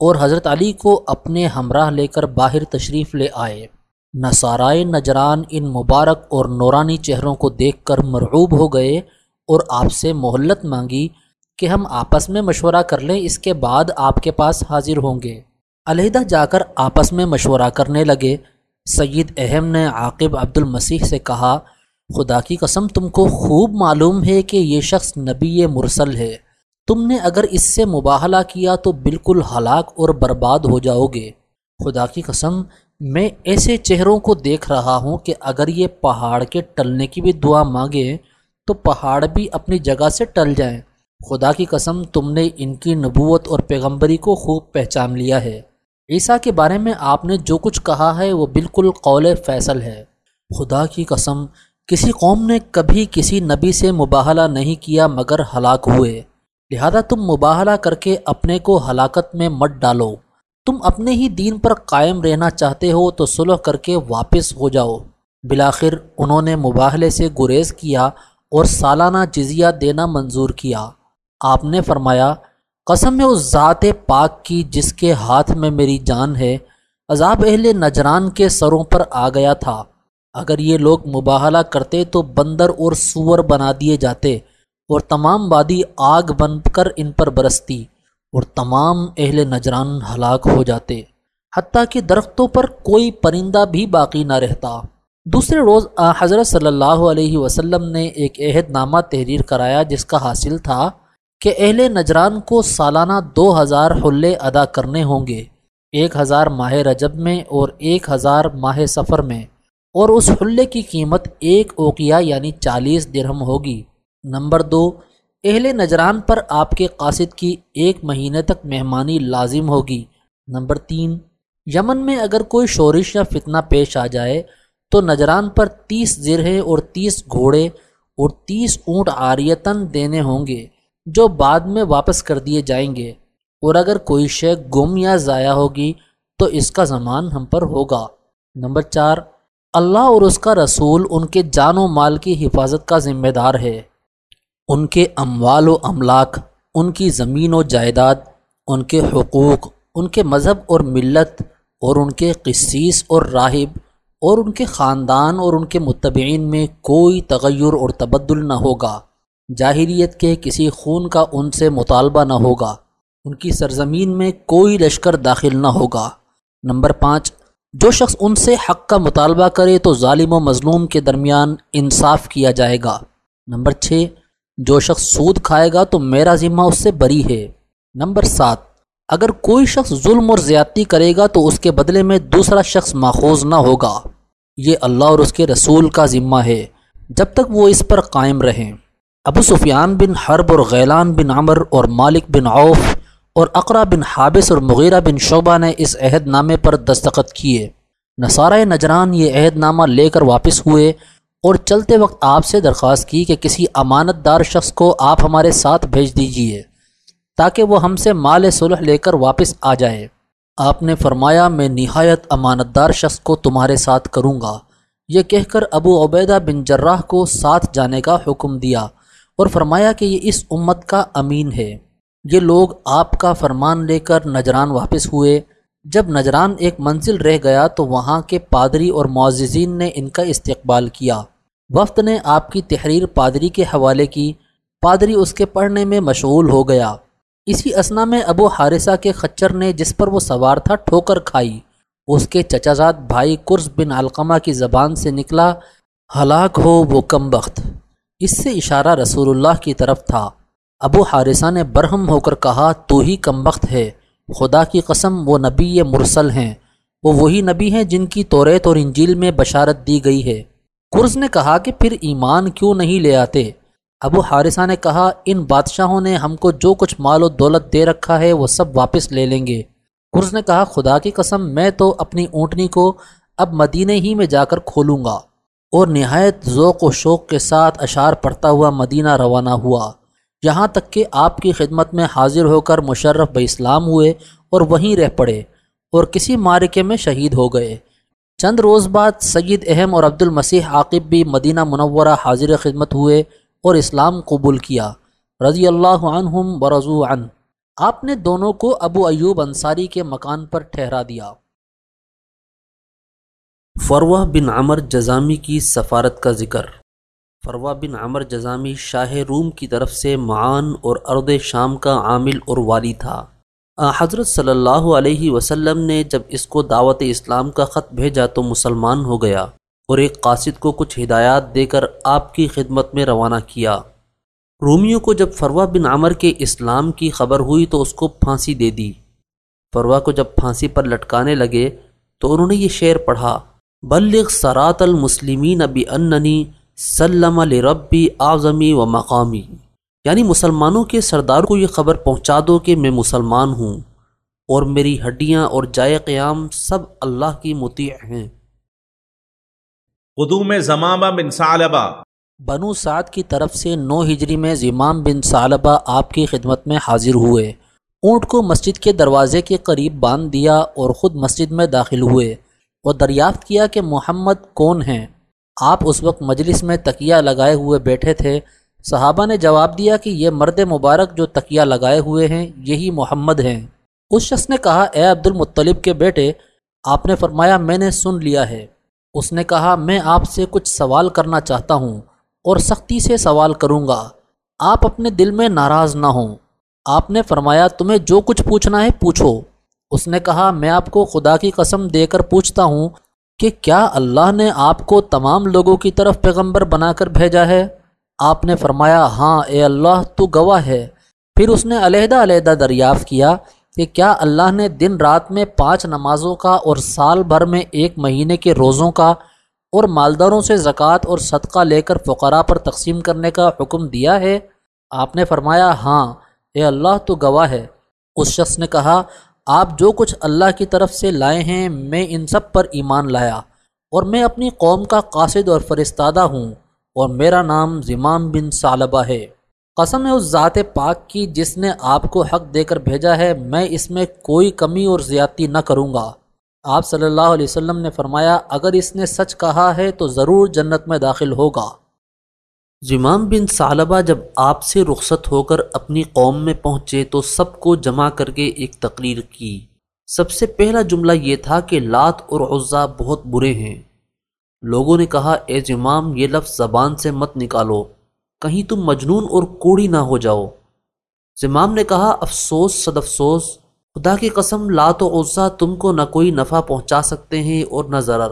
اور حضرت علی کو اپنے ہمراہ لے کر باہر تشریف لے آئے۔ نصارائے نجران ان مبارک اور نورانی چہروں کو دیکھ کر مرعوب ہو گئے اور آپ سے مہلت مانگی کہ ہم آپس میں مشورہ کر لیں، اس کے بعد آپ کے پاس حاضر ہوں گے۔ علیحدہ جا کر آپس میں مشورہ کرنے لگے۔ سید اہم نے عاقب عبد المسیح سے کہا، خدا کی قسم، تم کو خوب معلوم ہے کہ یہ شخص نبی مرسل ہے۔ تم نے اگر اس سے مباہلہ کیا تو بالکل ہلاک اور برباد ہو جاؤ گے۔ خدا کی قسم، میں ایسے چہروں کو دیکھ رہا ہوں کہ اگر یہ پہاڑ کے ٹلنے کی بھی دعا مانگے، تو پہاڑ بھی اپنی جگہ سے ٹل جائیں۔ خدا کی قسم تم نے ان کی نبوت اور پیغمبری کو خوب پہچان لیا ہے۔ عیسیٰ کے بارے میں آپ نے جو کچھ کہا ہے وہ بالکل قول فیصل ہے۔ خدا کی قسم، کسی قوم نے کبھی کسی نبی سے مباہلہ نہیں کیا مگر ہلاک ہوئے۔ لہذا تم مباہلہ کر کے اپنے کو ہلاکت میں مت ڈالو۔ تم اپنے ہی دین پر قائم رہنا چاہتے ہو تو صلح کر کے واپس ہو جاؤ۔ بلاخر انہوں نے مباہلے سے گریز کیا اور سالانہ جزیہ دینا منظور کیا۔ آپ نے فرمایا، قسم اس ذات پاک کی جس کے ہاتھ میں میری جان ہے۔ عذاب اہل نجران کے سروں پر آ گیا تھا۔ اگر یہ لوگ مباہلہ کرتے تو بندر اور سور بنا دیے جاتے اور تمام وادی آگ بن کر ان پر برستی اور تمام اہل نجران ہلاک ہو جاتے۔ حتیٰ کہ درختوں پر کوئی پرندہ بھی باقی نہ رہتا۔ دوسرے روز حضرت صلی اللہ علیہ وسلم نے ایک عہد نامہ تحریر کرایا جس کا حاصل تھا کہ اہل نجران کو سالانہ دو ہزار حلے ادا کرنے ہوں گے، ایک ہزار ماہ رجب میں اور ایک ہزار ماہ سفر میں۔ اور اس حلے کی قیمت ایک اوقیہ یعنی چالیس درہم ہوگی۔ نمبر دو، اہل نجران پر آپ کے قاصد کی ایک مہینے تک مہمانی لازم ہوگی۔ نمبر تین، یمن میں اگر کوئی شورش یا فتنہ پیش آ جائے تو نجران پر تیس زرہیں اور تیس گھوڑے اور تیس اونٹ آریتن دینے ہوں گے۔ جو بعد میں واپس کر دیے جائیں گے، اور اگر کوئی شے گم یا ضائع ہوگی، تو اس کا زمان ہم پر ہوگا۔ نمبر چار، اللہ اور اس کا رسول ان کے جان و مال کی حفاظت کا ذمہ دار ہے۔ ان کے اموال و املاک، ان کی زمین و جائیداد، ان کے حقوق، ان کے مذہب اور ملت، اور ان کے قصیص اور راہب، اور ان کے خاندان اور ان کے متبعین میں کوئی تغیر اور تبدل نہ ہوگا۔ جاہریت کے کسی خون کا ان سے مطالبہ نہ ہوگا۔ ان کی سرزمین میں کوئی لشکر داخل نہ ہوگا۔ نمبر پانچ، جو شخص ان سے حق کا مطالبہ کرے تو ظالم و مظلوم کے درمیان انصاف کیا جائے گا۔ نمبر چھ، جو شخص سود کھائے گا تو میرا ذمہ اس سے بری ہے۔ نمبر سات، اگر کوئی شخص ظلم اور زیادتی کرے گا تو اس کے بدلے میں دوسرا شخص ماخوذ نہ ہوگا۔ یہ اللہ اور اس کے رسول کا ذمہ ہے۔ جب تک وہ اس پر قائم رہیں۔ ابو سفیان بن حرب اور غیلان بن عمر اور مالک بن عوف اور اقرا بن حابث اور مغیرہ بن شعبہ نے اس عہد نامے پر دستخط کیے۔ نصارہ نجران یہ عہد نامہ لے کر واپس ہوئے اور چلتے وقت آپ سے درخواست کی کہ کسی امانت دار شخص کو آپ ہمارے ساتھ بھیج دیجیے تاکہ وہ ہم سے مال صلح لے کر واپس آ جائے۔ آپ نے فرمایا، میں نہایت امانت دار شخص کو تمہارے ساتھ کروں گا۔ یہ کہہ کر ابو عبیدہ بن جراح کو ساتھ جانے کا حکم دیا۔ اور فرمایا کہ یہ اس امت کا امین ہے۔ یہ لوگ آپ کا فرمان لے کر نجران واپس ہوئے۔ جب نجران ایک منزل رہ گیا تو وہاں کے پادری اور معززین نے ان کا استقبال کیا۔ وفد نے آپ کی تحریر پادری کے حوالے کی۔ پادری اس کے پڑھنے میں مشغول ہو گیا۔ اسی اسنا میں ابو حارثہ کے خچر نے جس پر وہ سوار تھا ٹھوکر کھائی۔ اس کے چچازاد بھائی کرس بن علقمہ کی زبان سے نکلا۔ ہلاک ہو وہ کم بخت۔ اس سے اشارہ رسول اللہ کی طرف تھا۔ ابو حارثہ نے برہم ہو کر کہا، تو ہی کم بخت ہے۔ خدا کی قسم، وہ نبی مرسل ہیں۔ وہ وہی نبی ہیں جن کی توریت اور انجیل میں بشارت دی گئی ہے۔ کرز نے کہا کہ پھر ایمان کیوں نہیں لے آتے؟ ابو حارثہ نے کہا، ان بادشاہوں نے ہم کو جو کچھ مال و دولت دے رکھا ہے، وہ سب واپس لے لیں گے۔ کرز نے کہا، خدا کی قسم، میں تو اپنی اونٹنی کو اب مدینہ ہی میں جا کر کھولوں گا۔ اور نہایت ذوق و شوق کے ساتھ اشعار پڑھتا ہوا مدینہ روانہ ہوا۔ یہاں تک کہ آپ کی خدمت میں حاضر ہو کر مشرف بہ اسلام ہوئے اور وہیں رہ پڑے اور کسی مارکے میں شہید ہو گئے۔ چند روز بعد سید اہم اور عبد المسیح عاقب بھی مدینہ منورہ حاضر خدمت ہوئے اور اسلام قبول کیا۔ رضی اللہ عنہم برضو عن آپ نے دونوں کو ابو ایوب انصاری کے مکان پر ٹھہرا دیا۔ فروہ بن عمر جزامی کی سفارت کا ذکر۔ فروہ بن عمر جزامی شاہ روم کی طرف سے معان اور ارد شام کا عامل اور والی تھا۔ حضرت صلی اللہ علیہ وسلم نے جب اس کو دعوت اسلام کا خط بھیجا تو مسلمان ہو گیا اور ایک قاصد کو کچھ ہدایات دے کر آپ کی خدمت میں روانہ کیا۔ رومیوں کو جب فروہ بن عمر کے اسلام کی خبر ہوئی تو اس کو پھانسی دے دی۔ فروہ کو جب پھانسی پر لٹکانے لگے تو انہوں نے یہ شعر پڑھا۔ بلغ سرات المسلمین ابی اننی سلم ربی اعظمی و مقامی۔ یعنی مسلمانوں کے سردار کو یہ خبر پہنچا دو کہ میں مسلمان ہوں اور میری ہڈیاں اور جائے قیام سب اللہ کی مطیع ہیں۔ قدوم زمامہ بن ثعلبہ۔ بنو سعد کی طرف سے نو ہجری میں زمام بن ثعلبہ آپ کی خدمت میں حاضر ہوئے۔ اونٹ کو مسجد کے دروازے کے قریب باندھ دیا اور خود مسجد میں داخل ہوئے۔ اور دریافت کیا کہ محمد کون ہیں۔ آپ اس وقت مجلس میں تکیہ لگائے ہوئے بیٹھے تھے۔ صحابہ نے جواب دیا کہ یہ مرد مبارک جو تکیہ لگائے ہوئے ہیں، یہی محمد ہیں۔ اس شخص نے کہا، اے عبد المطلب کے بیٹے، آپ نے فرمایا، میں نے سن لیا ہے۔ اس نے کہا، میں آپ سے کچھ سوال کرنا چاہتا ہوں اور سختی سے سوال کروں گا۔ آپ اپنے دل میں ناراض نہ ہوں۔ آپ نے فرمایا، تمہیں جو کچھ پوچھنا ہے، پوچھو۔ اس نے کہا، میں آپ کو خدا کی قسم دے کر پوچھتا ہوں کہ کیا اللہ نے آپ کو تمام لوگوں کی طرف پیغمبر بنا کر بھیجا ہے؟ آپ نے فرمایا ہاں اے اللہ، تو گواہ ہے۔ پھر اس نے علیحدہ علیحدہ دریافت کیا کہ کیا اللہ نے دن رات میں پانچ نمازوں کا اور سال بھر میں ایک مہینے کے روزوں کا اور مالداروں سے زکوٰۃ اور صدقہ لے کر فقراء پر تقسیم کرنے کا حکم دیا ہے؟ آپ نے فرمایا ہاں اے اللہ، تو گواہ ہے۔ اس شخص نے کہا آپ جو کچھ اللہ کی طرف سے لائے ہیں، میں ان سب پر ایمان لایا، اور میں اپنی قوم کا قاصد اور فرستادہ ہوں، اور میرا نام زمام بن صالبہ ہے۔ قسم ہے اس ذات پاک کی جس نے آپ کو حق دے کر بھیجا ہے، میں اس میں کوئی کمی اور زیادتی نہ کروں گا۔ آپ صلی اللہ علیہ وسلم نے فرمایا، اگر اس نے سچ کہا ہے تو ضرور جنت میں داخل ہوگا۔ زمام بن صالبہ جب آپ سے رخصت ہو کر اپنی قوم میں پہنچے تو سب کو جمع کر کے ایک تقریر کی۔ سب سے پہلا جملہ یہ تھا کہ لات اور عزا بہت برے ہیں۔ لوگوں نے کہا، اے زمام، یہ لفظ زبان سے مت نکالو۔ کہیں تم مجنون اور کوڑی نہ ہو جاؤ زمام نے کہا، افسوس، صد افسوس۔ خدا کی قسم، لات و عزا تم کو نہ کوئی نفع پہنچا سکتے ہیں اور نہ ضرر۔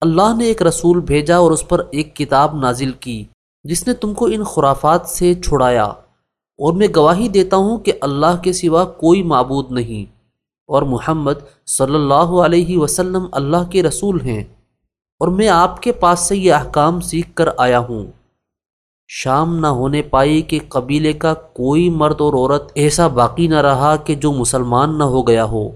اللہ نے ایک رسول بھیجا اور اس پر ایک کتاب نازل کی۔ جس نے تم کو ان خرافات سے چھڑایا، اور میں گواہی دیتا ہوں کہ اللہ کے سوا کوئی معبود نہیں۔ اور محمد صلی اللہ علیہ وسلم اللہ کے رسول ہیں، اور میں آپ کے پاس سے یہ احکام سیکھ کر آیا ہوں۔ شام نہ ہونے پائی کہ قبیلے کا کوئی مرد اور عورت ایسا باقی نہ رہا کہ جو مسلمان نہ ہو گیا ہو۔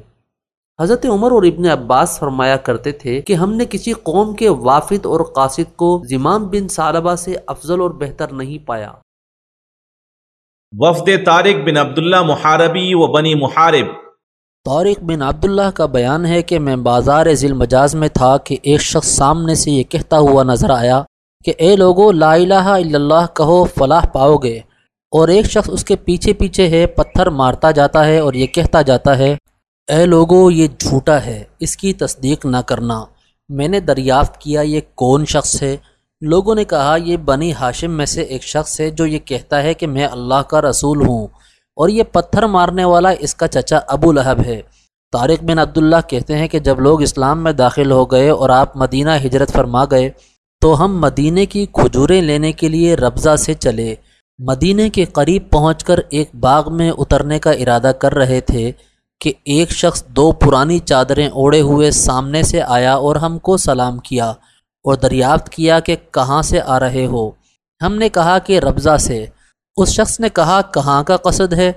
حضرت عمر اور ابن عباس فرمایا کرتے تھے کہ ہم نے کسی قوم کے وافد اور قاصد کو زمام بن سالبہ سے افضل اور بہتر نہیں پایا۔ وفد طارق بن عبداللہ محاربی و بنی محارب۔ طارق بن عبداللہ کا بیان ہے کہ میں بازار ذیل مجاز میں تھا کہ ایک شخص سامنے سے یہ کہتا ہوا نظر آیا کہ اے لوگو لا الہ الا اللہ کہو فلاح پاؤ گے۔ اور ایک شخص اس کے پیچھے پیچھے ہے پتھر مارتا جاتا ہے اور یہ کہتا جاتا ہے اے لوگو، یہ جھوٹا ہے، اس کی تصدیق نہ کرنا۔ میں نے دریافت کیا، یہ کون شخص ہے؟ لوگوں نے کہا، یہ بنی ہاشم میں سے ایک شخص ہے جو یہ کہتا ہے کہ میں اللہ کا رسول ہوں اور یہ پتھر مارنے والا اس کا چچا ابو لہب ہے۔ طارق بن عبداللہ کہتے ہیں کہ جب لوگ اسلام میں داخل ہو گئے اور آپ مدینہ ہجرت فرما گئے، تو ہم مدینہ کی کھجوریں لینے کے لیے ربضہ سے چلے۔ مدینہ کے قریب پہنچ کر ایک باغ میں اترنے کا ارادہ کر رہے تھے۔ کہ ایک شخص دو پرانی چادریں اوڑے ہوئے سامنے سے آیا اور ہم کو سلام کیا اور دریافت کیا کہ کہاں سے آ رہے ہو۔ ہم نے کہا کہ ربضہ سے۔ اس شخص نے کہا، کہاں کا قصد ہے؟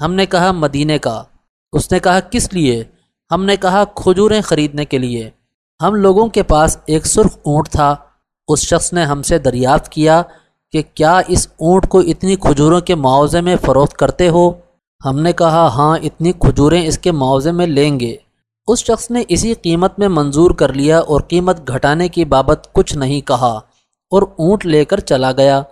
ہم نے کہا مدینے کا۔ اس نے کہا، کس لیے؟ ہم نے کہا، کھجوریں خریدنے کے لیے۔ ہم لوگوں کے پاس ایک سرخ اونٹ تھا۔ اس شخص نے ہم سے دریافت کیا کہ کیا اس اونٹ کو اتنی کھجوروں کے معاوضے میں فروخت کرتے ہو؟ ہم نے کہا ہاں اتنی کھجوریں اس کے معاوضے میں لیں گے۔ اس شخص نے اسی قیمت میں منظور کر لیا اور قیمت گھٹانے کی بابت کچھ نہیں کہا اور اونٹ لے کر چلا گیا۔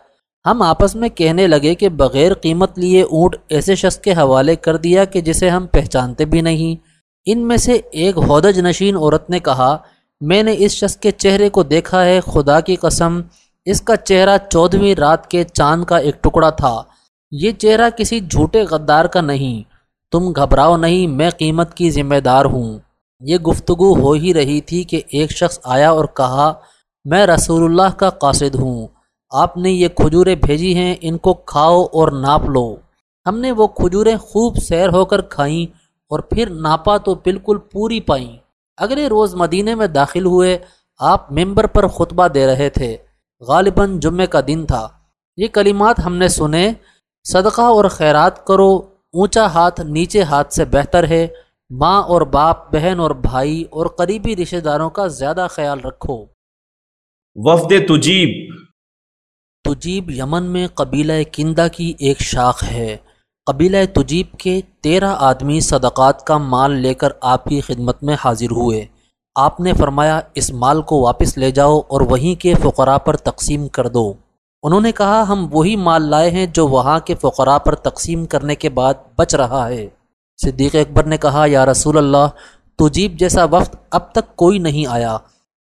ہم آپس میں کہنے لگے کہ بغیر قیمت لیے اونٹ ایسے شخص کے حوالے کر دیا کہ جسے ہم پہچانتے بھی نہیں۔ ان میں سے ایک ہودج نشین عورت نے کہا، میں نے اس شخص کے چہرے کو دیکھا ہے، خدا کی قسم، اس کا چہرہ چودھویں رات کے چاند کا ایک ٹکڑا تھا۔ یہ چہرہ کسی جھوٹے غدار کا نہیں۔ تم گھبراؤ نہیں، میں قیمت کی ذمہ دار ہوں۔ یہ گفتگو ہو ہی رہی تھی کہ ایک شخص آیا اور کہا، میں رسول اللہ کا قاصد ہوں۔ آپ نے یہ کھجوریں بھیجی ہیں، ان کو کھاؤ اور ناپ لو۔ ہم نے وہ کھجوریں خوب سیر ہو کر کھائیں اور پھر ناپا تو بالکل پوری پائیں۔ اگلے روز مدینے میں داخل ہوئے، آپ ممبر پر خطبہ دے رہے تھے۔ غالباً جمعے کا دن تھا۔ یہ کلمات ہم نے سنے۔ صدقہ اور خیرات کرو اونچا ہاتھ نیچے ہاتھ سے بہتر ہے ماں اور باپ بہن اور بھائی اور قریبی رشتہ داروں کا زیادہ خیال رکھو۔ وفد تجیب۔ تجیب یمن میں قبیلہ کندہ کی ایک شاخ ہے۔ قبیلہ تجیب کے تیرہ آدمی صدقات کا مال لے کر آپ کی خدمت میں حاضر ہوئے۔ آپ نے فرمایا اس مال کو واپس لے جاؤ اور وہیں کے فقراء پر تقسیم کر دو۔ انہوں نے کہا، ہم وہی مال لائے ہیں جو وہاں کے فقراء پر تقسیم کرنے کے بعد بچ رہا ہے۔ صدیق اکبر نے کہا، یا رسول اللہ تجیب جیسا وقت اب تک کوئی نہیں آیا۔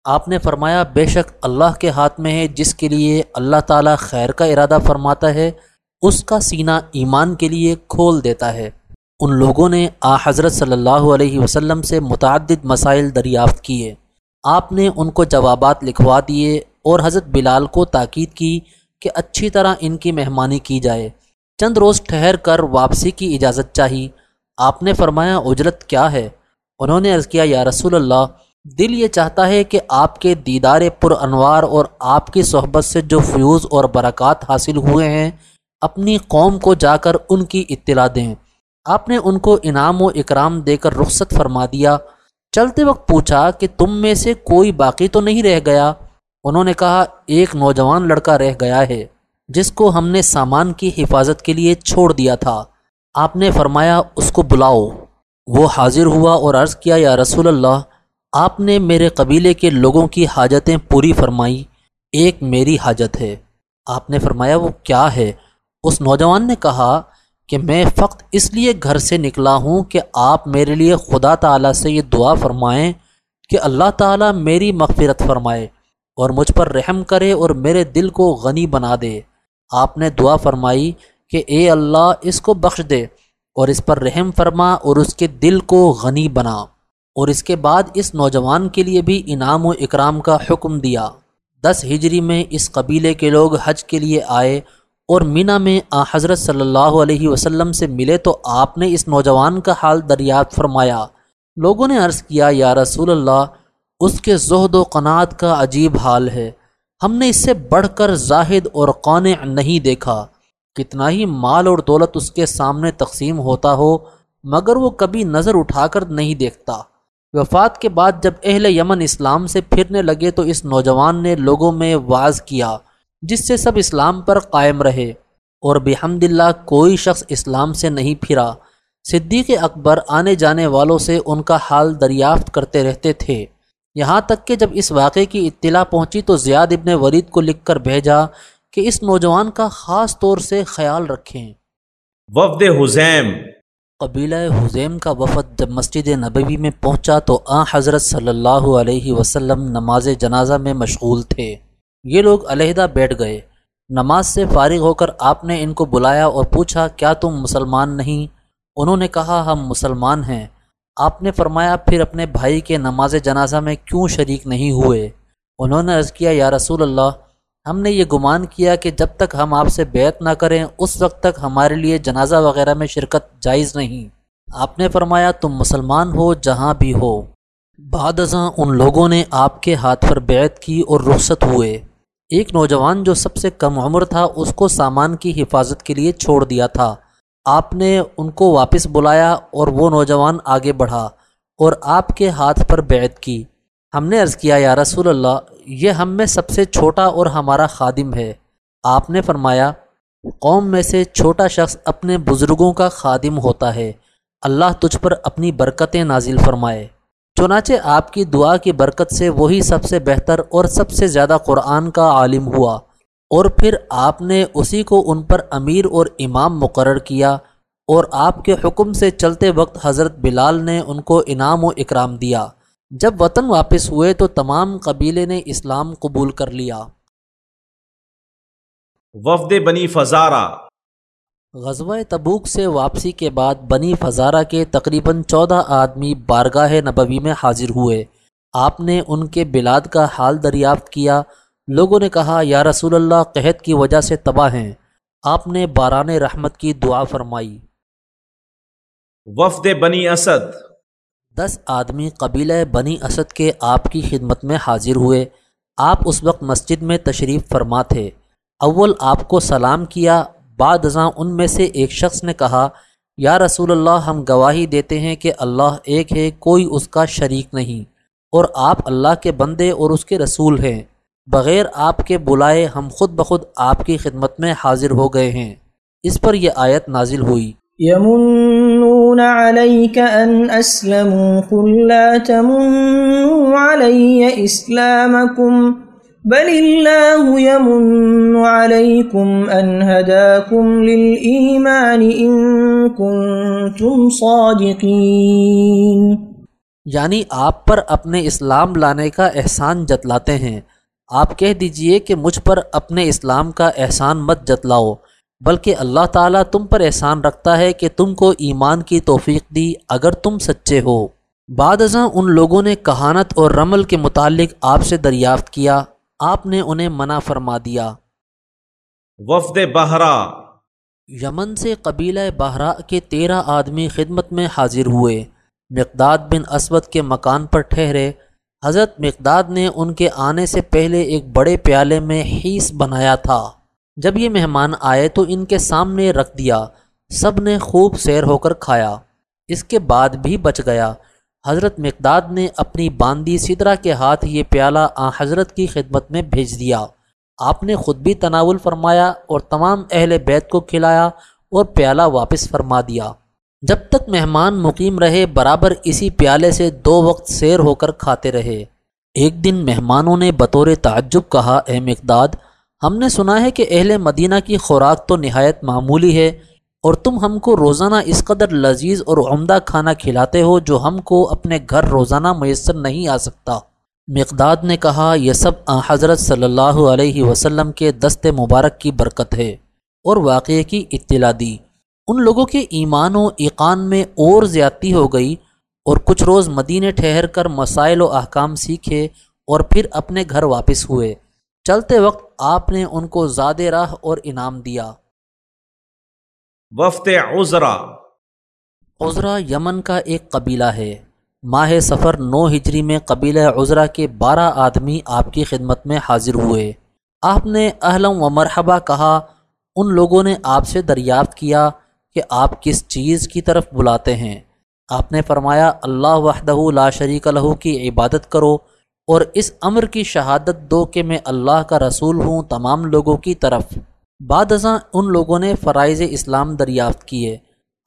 آپ نے فرمایا، بے شک اللہ کے ہاتھ میں ہے، جس کے لیے اللہ تعالیٰ خیر کا ارادہ فرماتا ہے، اس کا سینہ ایمان کے لیے کھول دیتا ہے۔ ان لوگوں نے آ حضرت صلی اللہ علیہ وسلم سے متعدد مسائل دریافت کیے۔ آپ نے ان کو جوابات لکھوا دیے اور حضرت بلال کو تاکید کی کہ اچھی طرح ان کی مہمانی کی جائے۔ چند روز ٹھہر کر واپسی کی اجازت چاہی۔ آپ نے فرمایا، اجرت کیا ہے؟ انہوں نے عرض کیا، یا رسول اللہ، دل یہ چاہتا ہے کہ آپ کے دیدار پر انوار اور آپ کی صحبت سے جو فیوز اور برکات حاصل ہوئے ہیں، اپنی قوم کو جا کر ان کی اطلاع دیں۔ آپ نے ان کو انعام و اکرام دے کر رخصت فرما دیا۔ چلتے وقت پوچھا کہ تم میں سے کوئی باقی تو نہیں رہ گیا؟ انہوں نے کہا، ایک نوجوان لڑکا رہ گیا ہے، جس کو ہم نے سامان کی حفاظت کے لیے چھوڑ دیا تھا۔ آپ نے فرمایا، اس کو بلاؤ۔ وہ حاضر ہوا اور عرض کیا، یا رسول اللہ، آپ نے میرے قبیلے کے لوگوں کی حاجتیں پوری فرمائی۔ ایک میری حاجت ہے۔ آپ نے فرمایا، وہ کیا ہے؟ اس نوجوان نے کہا کہ، میں فقط اس لیے گھر سے نکلا ہوں کہ آپ میرے لیے خدا تعالیٰ سے یہ دعا فرمائیں کہ اللہ تعالیٰ میری مغفرت فرمائے۔ اور مجھ پر رحم کرے اور میرے دل کو غنی بنا دے۔ آپ نے دعا فرمائی کہ اے اللہ، اس کو بخش دے اور اس پر رحم فرما اور اس کے دل کو غنی بنا۔ اور اس کے بعد اس نوجوان کے لیے بھی انعام و اکرام کا حکم دیا۔ دس ہجری میں اس قبیلے کے لوگ حج کے لیے آئے اور مینا میں آ حضرت صلی اللہ علیہ وسلم سے ملے تو آپ نے اس نوجوان کا حال دریافت فرمایا۔ لوگوں نے عرض کیا، یا رسول اللہ اس کے زہد و قناعت کا عجیب حال ہے۔ ہم نے اس سے بڑھ کر زاہد اور قانع نہیں دیکھا۔ کتنا ہی مال اور دولت اس کے سامنے تقسیم ہوتا ہو، مگر وہ کبھی نظر اٹھا کر نہیں دیکھتا۔ وفات کے بعد جب اہل یمن اسلام سے پھرنے لگے تو اس نوجوان نے لوگوں میں واز کیا، جس سے سب اسلام پر قائم رہے۔ اور بحمد اللہ کوئی شخص اسلام سے نہیں پھرا۔ صدیق اکبر آنے جانے والوں سے ان کا حال دریافت کرتے رہتے تھے۔ یہاں تک کہ جب اس واقعے کی اطلاع پہنچی تو زیاد ابن ورید کو لکھ کر بھیجا کہ اس نوجوان کا خاص طور سے خیال رکھیں۔ وفد حزیم۔ قبیلہ حزیم کا وفد جب مسجد نبوی میں پہنچا تو آ حضرت صلی اللہ علیہ وسلم نماز جنازہ میں مشغول تھے۔ یہ لوگ علیحدہ بیٹھ گئے۔ نماز سے فارغ ہو کر آپ نے ان کو بلایا اور پوچھا کیا تم مسلمان نہیں؟ انہوں نے کہا ہم مسلمان ہیں۔ آپ نے فرمایا، پھر اپنے بھائی کے نماز جنازہ میں کیوں شریک نہیں ہوئے؟ انہوں نے عرض کیا، یا رسول اللہ، ہم نے یہ گمان کیا کہ جب تک ہم آپ سے بیعت نہ کریں، اس وقت تک ہمارے لیے جنازہ وغیرہ میں شرکت جائز نہیں۔ آپ نے فرمایا، تم مسلمان ہو جہاں بھی ہو۔ بعد ازاں ان لوگوں نے آپ کے ہاتھ پر بیعت کی اور رخصت ہوئے۔ ایک نوجوان جو سب سے کم عمر تھا، اس کو سامان کی حفاظت کے لیے چھوڑ دیا تھا۔ آپ نے ان کو واپس بلایا اور وہ نوجوان آگے بڑھا اور آپ کے ہاتھ پر بیعت کی۔ ہم نے عرض کیا، یا رسول اللہ، یہ ہم میں سب سے چھوٹا اور ہمارا خادم ہے۔ آپ نے فرمایا، قوم میں سے چھوٹا شخص اپنے بزرگوں کا خادم ہوتا ہے۔ اللہ تجھ پر اپنی برکتیں نازل فرمائے۔ چنانچہ آپ کی دعا کی برکت سے وہی سب سے بہتر اور سب سے زیادہ قرآن کا عالم ہوا۔ اور پھر آپ نے اسی کو ان پر امیر اور امام مقرر کیا اور آپ کے حکم سے چلتے وقت حضرت بلال نے ان کو انعام و اکرام دیا۔ جب وطن واپس ہوئے تو تمام قبیلے نے اسلام قبول کر لیا۔ وفد بنی فزارہ۔ غزوہ تبوک سے واپسی کے بعد بنی فزارہ کے تقریباً چودہ آدمی بارگاہ نبوی میں حاضر ہوئے۔ آپ نے ان کے بلاد کا حال دریافت کیا لوگوں نے کہا یا رسول اللہ قحط کی وجہ سے تباہ ہیں۔ آپ نے باران رحمت کی دعا فرمائی۔ وفد بنی اسد۔ دس آدمی قبیلہ بنی اسد کے آپ کی خدمت میں حاضر ہوئے۔ آپ اس وقت مسجد میں تشریف فرما تھے۔ اول آپ کو سلام کیا بعد ازاں ان میں سے ایک شخص نے کہا یا رسول اللہ ہم گواہی دیتے ہیں کہ اللہ ایک ہے کوئی اس کا شریک نہیں۔ اور آپ اللہ کے بندے اور اس کے رسول ہیں۔ بغیر آپ کے بلائے ہم خود بخود آپ کی خدمت میں حاضر ہو گئے ہیں۔ اس پر یہ آیت نازل ہوئی۔ يمنون عليك أن أسلموا قل لا تمنوا علي إسلامكم بل الله يمن عليكم أن هداكم للإيمان إن كنتم صادقين یعنی آپ پر اپنے اسلام لانے کا احسان جتلاتے ہیں۔ آپ کہہ دیجیے کہ مجھ پر اپنے اسلام کا احسان مت جتلاؤ بلکہ اللہ تعالیٰ تم پر احسان رکھتا ہے کہ تم کو ایمان کی توفیق دی اگر تم سچے ہو۔ بعد ازاں ان لوگوں نے کہانت اور رمل کے متعلق آپ سے دریافت کیا آپ نے انہیں منع فرما دیا۔ وفد بہرا یمن سے قبیلہ بہرا کے تیرہ آدمی خدمت میں حاضر ہوئے۔ مقداد بن اسود کے مکان پر ٹھہرے۔ حضرت مقداد نے ان کے آنے سے پہلے ایک بڑے پیالے میں حیث بنایا تھا۔ جب یہ مہمان آئے تو ان کے سامنے رکھ دیا۔ سب نے خوب سیر ہو کر کھایا۔ اس کے بعد بھی بچ گیا۔ حضرت مقداد نے اپنی باندی سدرا کے ہاتھ یہ پیالہ آ حضرت کی خدمت میں بھیج دیا۔ آپ نے خود بھی تناول فرمایا اور تمام اہل بیت کو کھلایا اور پیالہ واپس فرما دیا۔ جب تک مہمان مقیم رہے، برابر اسی پیالے سے دو وقت سیر ہو کر کھاتے رہے۔ ایک دن مہمانوں نے بطور تعجب کہا، اے مقداد، ہم نے سنا ہے کہ اہل مدینہ کی خوراک تو نہایت معمولی ہے اور تم ہم کو روزانہ اس قدر لذیذ اور عمدہ کھانا کھلاتے ہو جو ہم کو اپنے گھر روزانہ میسر نہیں آ سکتا۔ مقداد نے کہا، یہ سب حضرت صلی اللہ علیہ وسلم کے دست مبارک کی برکت ہے اور واقعے کی اطلاع دی۔ ان لوگوں کے ایمان و ایقان میں اور زیادتی ہو گئی اور کچھ روز مدینے ٹھہر کر مسائل و احکام سیکھے اور پھر اپنے گھر واپس ہوئے۔ چلتے وقت آپ نے ان کو زیادہ راہ اور انعام دیا۔ وفد عذرا۔ عذرا یمن کا ایک قبیلہ ہے۔ ماہ سفر نو ہجری میں قبیلہ عذرا کے بارہ آدمی آپ کی خدمت میں حاضر ہوئے۔ آپ نے اہلم و مرحبہ کہا۔ ان لوگوں نے آپ سے دریافت کیا۔ کہ آپ کس چیز کی طرف بلاتے ہیں؟ آپ نے فرمایا، اللہ وحدہ لا شریک لہو کی عبادت کرو اور اس امر کی شہادت دو کہ میں اللہ کا رسول ہوں تمام لوگوں کی طرف۔ بعد ازاں ان لوگوں نے فرائض اسلام دریافت کیے۔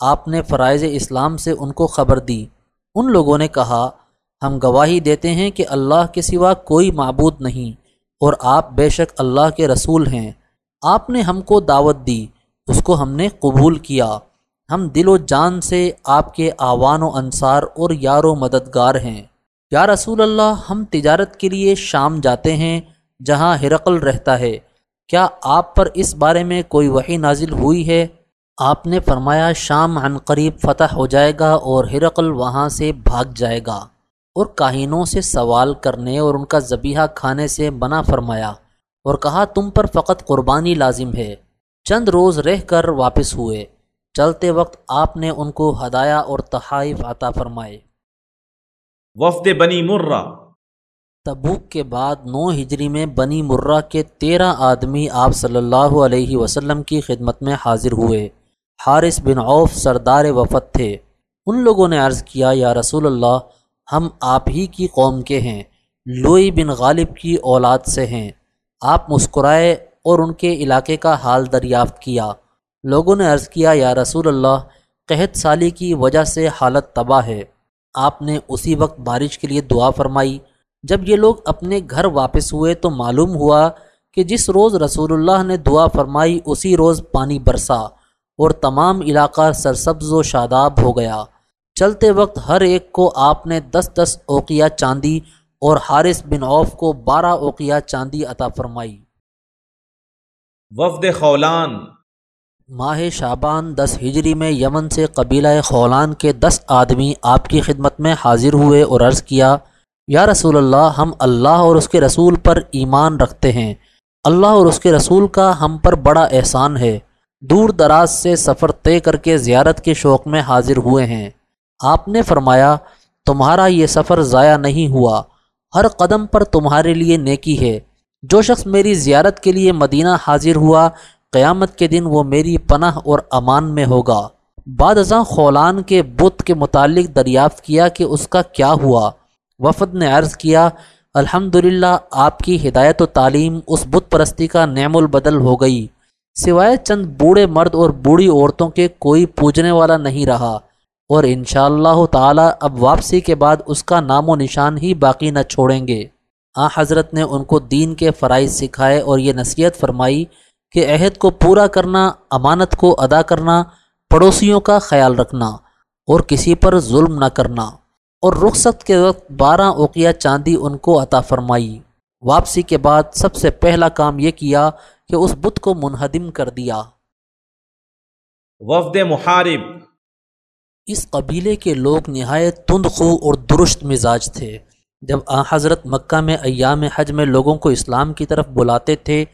آپ نے فرائض اسلام سے ان کو خبر دی۔ ان لوگوں نے کہا، ہم گواہی دیتے ہیں کہ اللہ کے سوا کوئی معبود نہیں اور آپ بے شک اللہ کے رسول ہیں۔ آپ نے ہم کو دعوت دی۔ اس کو ہم نے قبول کیا۔ ہم دل و جان سے آپ کے آوان و انصار اور یار و مددگار ہیں۔ یا رسول اللہ، ہم تجارت کے لیے شام جاتے ہیں جہاں ہرقل رہتا ہے۔ کیا آپ پر اس بارے میں کوئی وحی نازل ہوئی ہے؟ آپ نے فرمایا، شام عن قریب فتح ہو جائے گا اور ہرقل وہاں سے بھاگ جائے گا۔ اور کاہینوں سے سوال کرنے اور ان کا ذبیحہ کھانے سے منع فرمایا۔ اور کہا، تم پر فقط قربانی لازم ہے۔ چند روز رہ کر واپس ہوئے۔ چلتے وقت آپ نے ان کو ہدایا اور تحائف عطا فرمائے۔ وفد بنی مرہ۔ تبوک کے بعد نو ہجری میں بنی مرہ کے تیرہ آدمی آپ صلی اللہ علیہ وسلم کی خدمت میں حاضر ہوئے۔ حارث بن عوف سردار وفد تھے۔ ان لوگوں نے عرض کیا یا رسول اللہ ہم آپ ہی کی قوم کے ہیں۔ لوئی بن غالب کی اولاد سے ہیں۔ آپ مسکرائے اور ان کے علاقے کا حال دریافت کیا۔ لوگوں نے عرض کیا، یا رسول اللہ، قحط سالی کی وجہ سے حالت تباہ ہے۔ آپ نے اسی وقت بارش کے لیے دعا فرمائی۔ جب یہ لوگ اپنے گھر واپس ہوئے تو معلوم ہوا کہ جس روز رسول اللہ نے دعا فرمائی، اسی روز پانی برسا اور تمام علاقہ سرسبز و شاداب ہو گیا۔ چلتے وقت ہر ایک کو آپ نے دس دس اوقیہ چاندی اور حارث بن عوف کو بارہ اوقیہ چاندی عطا فرمائی۔ وفد خولان۔ ماہ شابان دس ہجری میں یمن سے قبیلہ خولان کے دس آدمی آپ کی خدمت میں حاضر ہوئے اور عرض کیا، یا رسول اللہ، ہم اللہ اور اس کے رسول پر ایمان رکھتے ہیں۔ اللہ اور اس کے رسول کا ہم پر بڑا احسان ہے۔ دور دراز سے سفر طے کر کے زیارت کے شوق میں حاضر ہوئے ہیں۔ آپ نے فرمایا، تمہارا یہ سفر ضائع نہیں ہوا۔ ہر قدم پر تمہارے لیے نیکی ہے۔ جو شخص میری زیارت کے لیے مدینہ حاضر ہوا، قیامت کے دن وہ میری پناہ اور امان میں ہوگا۔ بعد ازاں خولان کے بت کے متعلق دریافت کیا کہ اس کا کیا ہوا۔ وفد نے عرض کیا الحمد آپ کی ہدایت و تعلیم اس بت پرستی کا نعم البدل ہو گئی۔ سوائے چند بوڑھے مرد اور بوڑھی عورتوں کے کوئی پوجنے والا نہیں رہا۔ اور انشاءاللہ اللہ تعالی، اب واپسی کے بعد اس کا نام و نشان ہی باقی نہ چھوڑیں گے۔ آ حضرت نے ان کو دین کے فرائض سکھائے اور یہ نصیحت فرمائی کہ عہد کو پورا کرنا امانت کو ادا کرنا پڑوسیوں کا خیال رکھنا اور کسی پر ظلم نہ کرنا۔ اور رخصت کے وقت بارہ اوقیہ چاندی ان کو عطا فرمائی۔ واپسی کے بعد سب سے پہلا کام یہ کیا کہ اس بت کو منہدم کر دیا۔ وفد محارب۔ اس قبیلے کے لوگ نہایت تند خو اور درست مزاج تھے۔ جب آ حضرت مکہ میں ایام حج میں لوگوں کو اسلام کی طرف بلاتے تھے،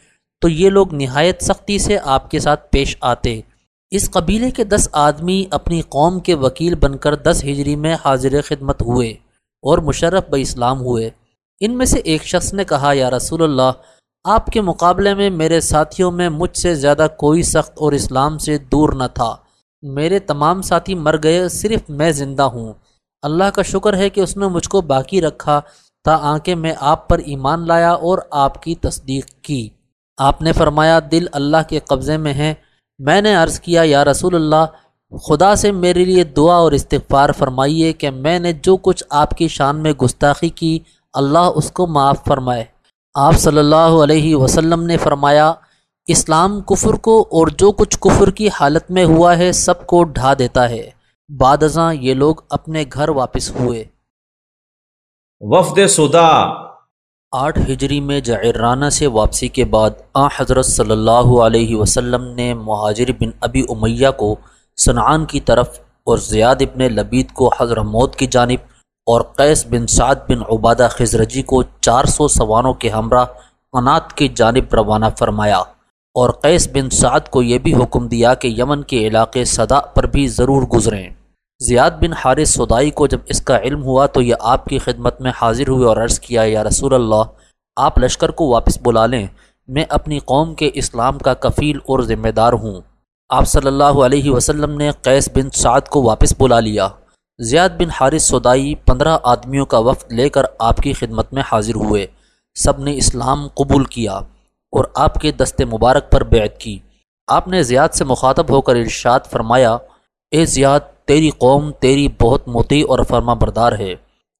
تو یہ لوگ نہایت سختی سے آپ کے ساتھ پیش آتے۔ اس قبیلے کے دس آدمی اپنی قوم کے وکیل بن کر دس ہجری میں حاضر خدمت ہوئے اور مشرف ب اسلام ہوئے۔ ان میں سے ایک شخص نے کہا، یا رسول اللہ، آپ کے مقابلے میں میرے ساتھیوں میں مجھ سے زیادہ کوئی سخت اور اسلام سے دور نہ تھا۔ میرے تمام ساتھی مر گئے، صرف میں زندہ ہوں۔ اللہ کا شکر ہے کہ اس نے مجھ کو باقی رکھا تا آنکہ میں آپ پر ایمان لایا اور آپ کی تصدیق کی۔ آپ نے فرمایا، دل اللہ کے قبضے میں ہے۔ میں نے عرض کیا، یا رسول اللہ، خدا سے میرے لیے دعا اور استغفار فرمائیے کہ میں نے جو کچھ آپ کی شان میں گستاخی کی، اللہ اس کو معاف فرمائے۔ آپ صلی اللہ علیہ وسلم نے فرمایا، اسلام کفر کو اور جو کچھ کفر کی حالت میں ہوا ہے، سب کو ڈھا دیتا ہے۔ بعد ازاں یہ لوگ اپنے گھر واپس ہوئے۔ وفد سدا آٹھ ہجری میں جعرانہ سے واپسی کے بعد آ حضرت صلی اللہ علیہ وسلم نے مہاجر بن ابی امیہ کو سنعان کی طرف اور زیاد ابن لبید کو حضر موت کی جانب اور قیس بن سعد بن عبادہ خزرجی کو چار سو سوانوں کے ہمراہ انات کی جانب روانہ فرمایا اور قیس بن سعد کو یہ بھی حکم دیا کہ یمن کے علاقے صدا پر بھی ضرور گزریں۔ زیاد بن حارث سودائی کو جب اس کا علم ہوا تو یہ آپ کی خدمت میں حاضر ہوئے اور عرض کیا، یا رسول اللہ، آپ لشکر کو واپس بلا لیں۔ میں اپنی قوم کے اسلام کا کفیل اور ذمہ دار ہوں۔ آپ صلی اللہ علیہ وسلم نے قیس بن سعد کو واپس بلا لیا۔ زیاد بن حارث سودائی پندرہ آدمیوں کا وفد لے کر آپ کی خدمت میں حاضر ہوئے۔ سب نے اسلام قبول کیا اور آپ کے دست مبارک پر بیعت کی۔ آپ نے زیاد سے مخاطب ہو کر ارشاد فرمایا، اے زیاد تیری قوم تیری بہت موتی اور فرما بردار ہے۔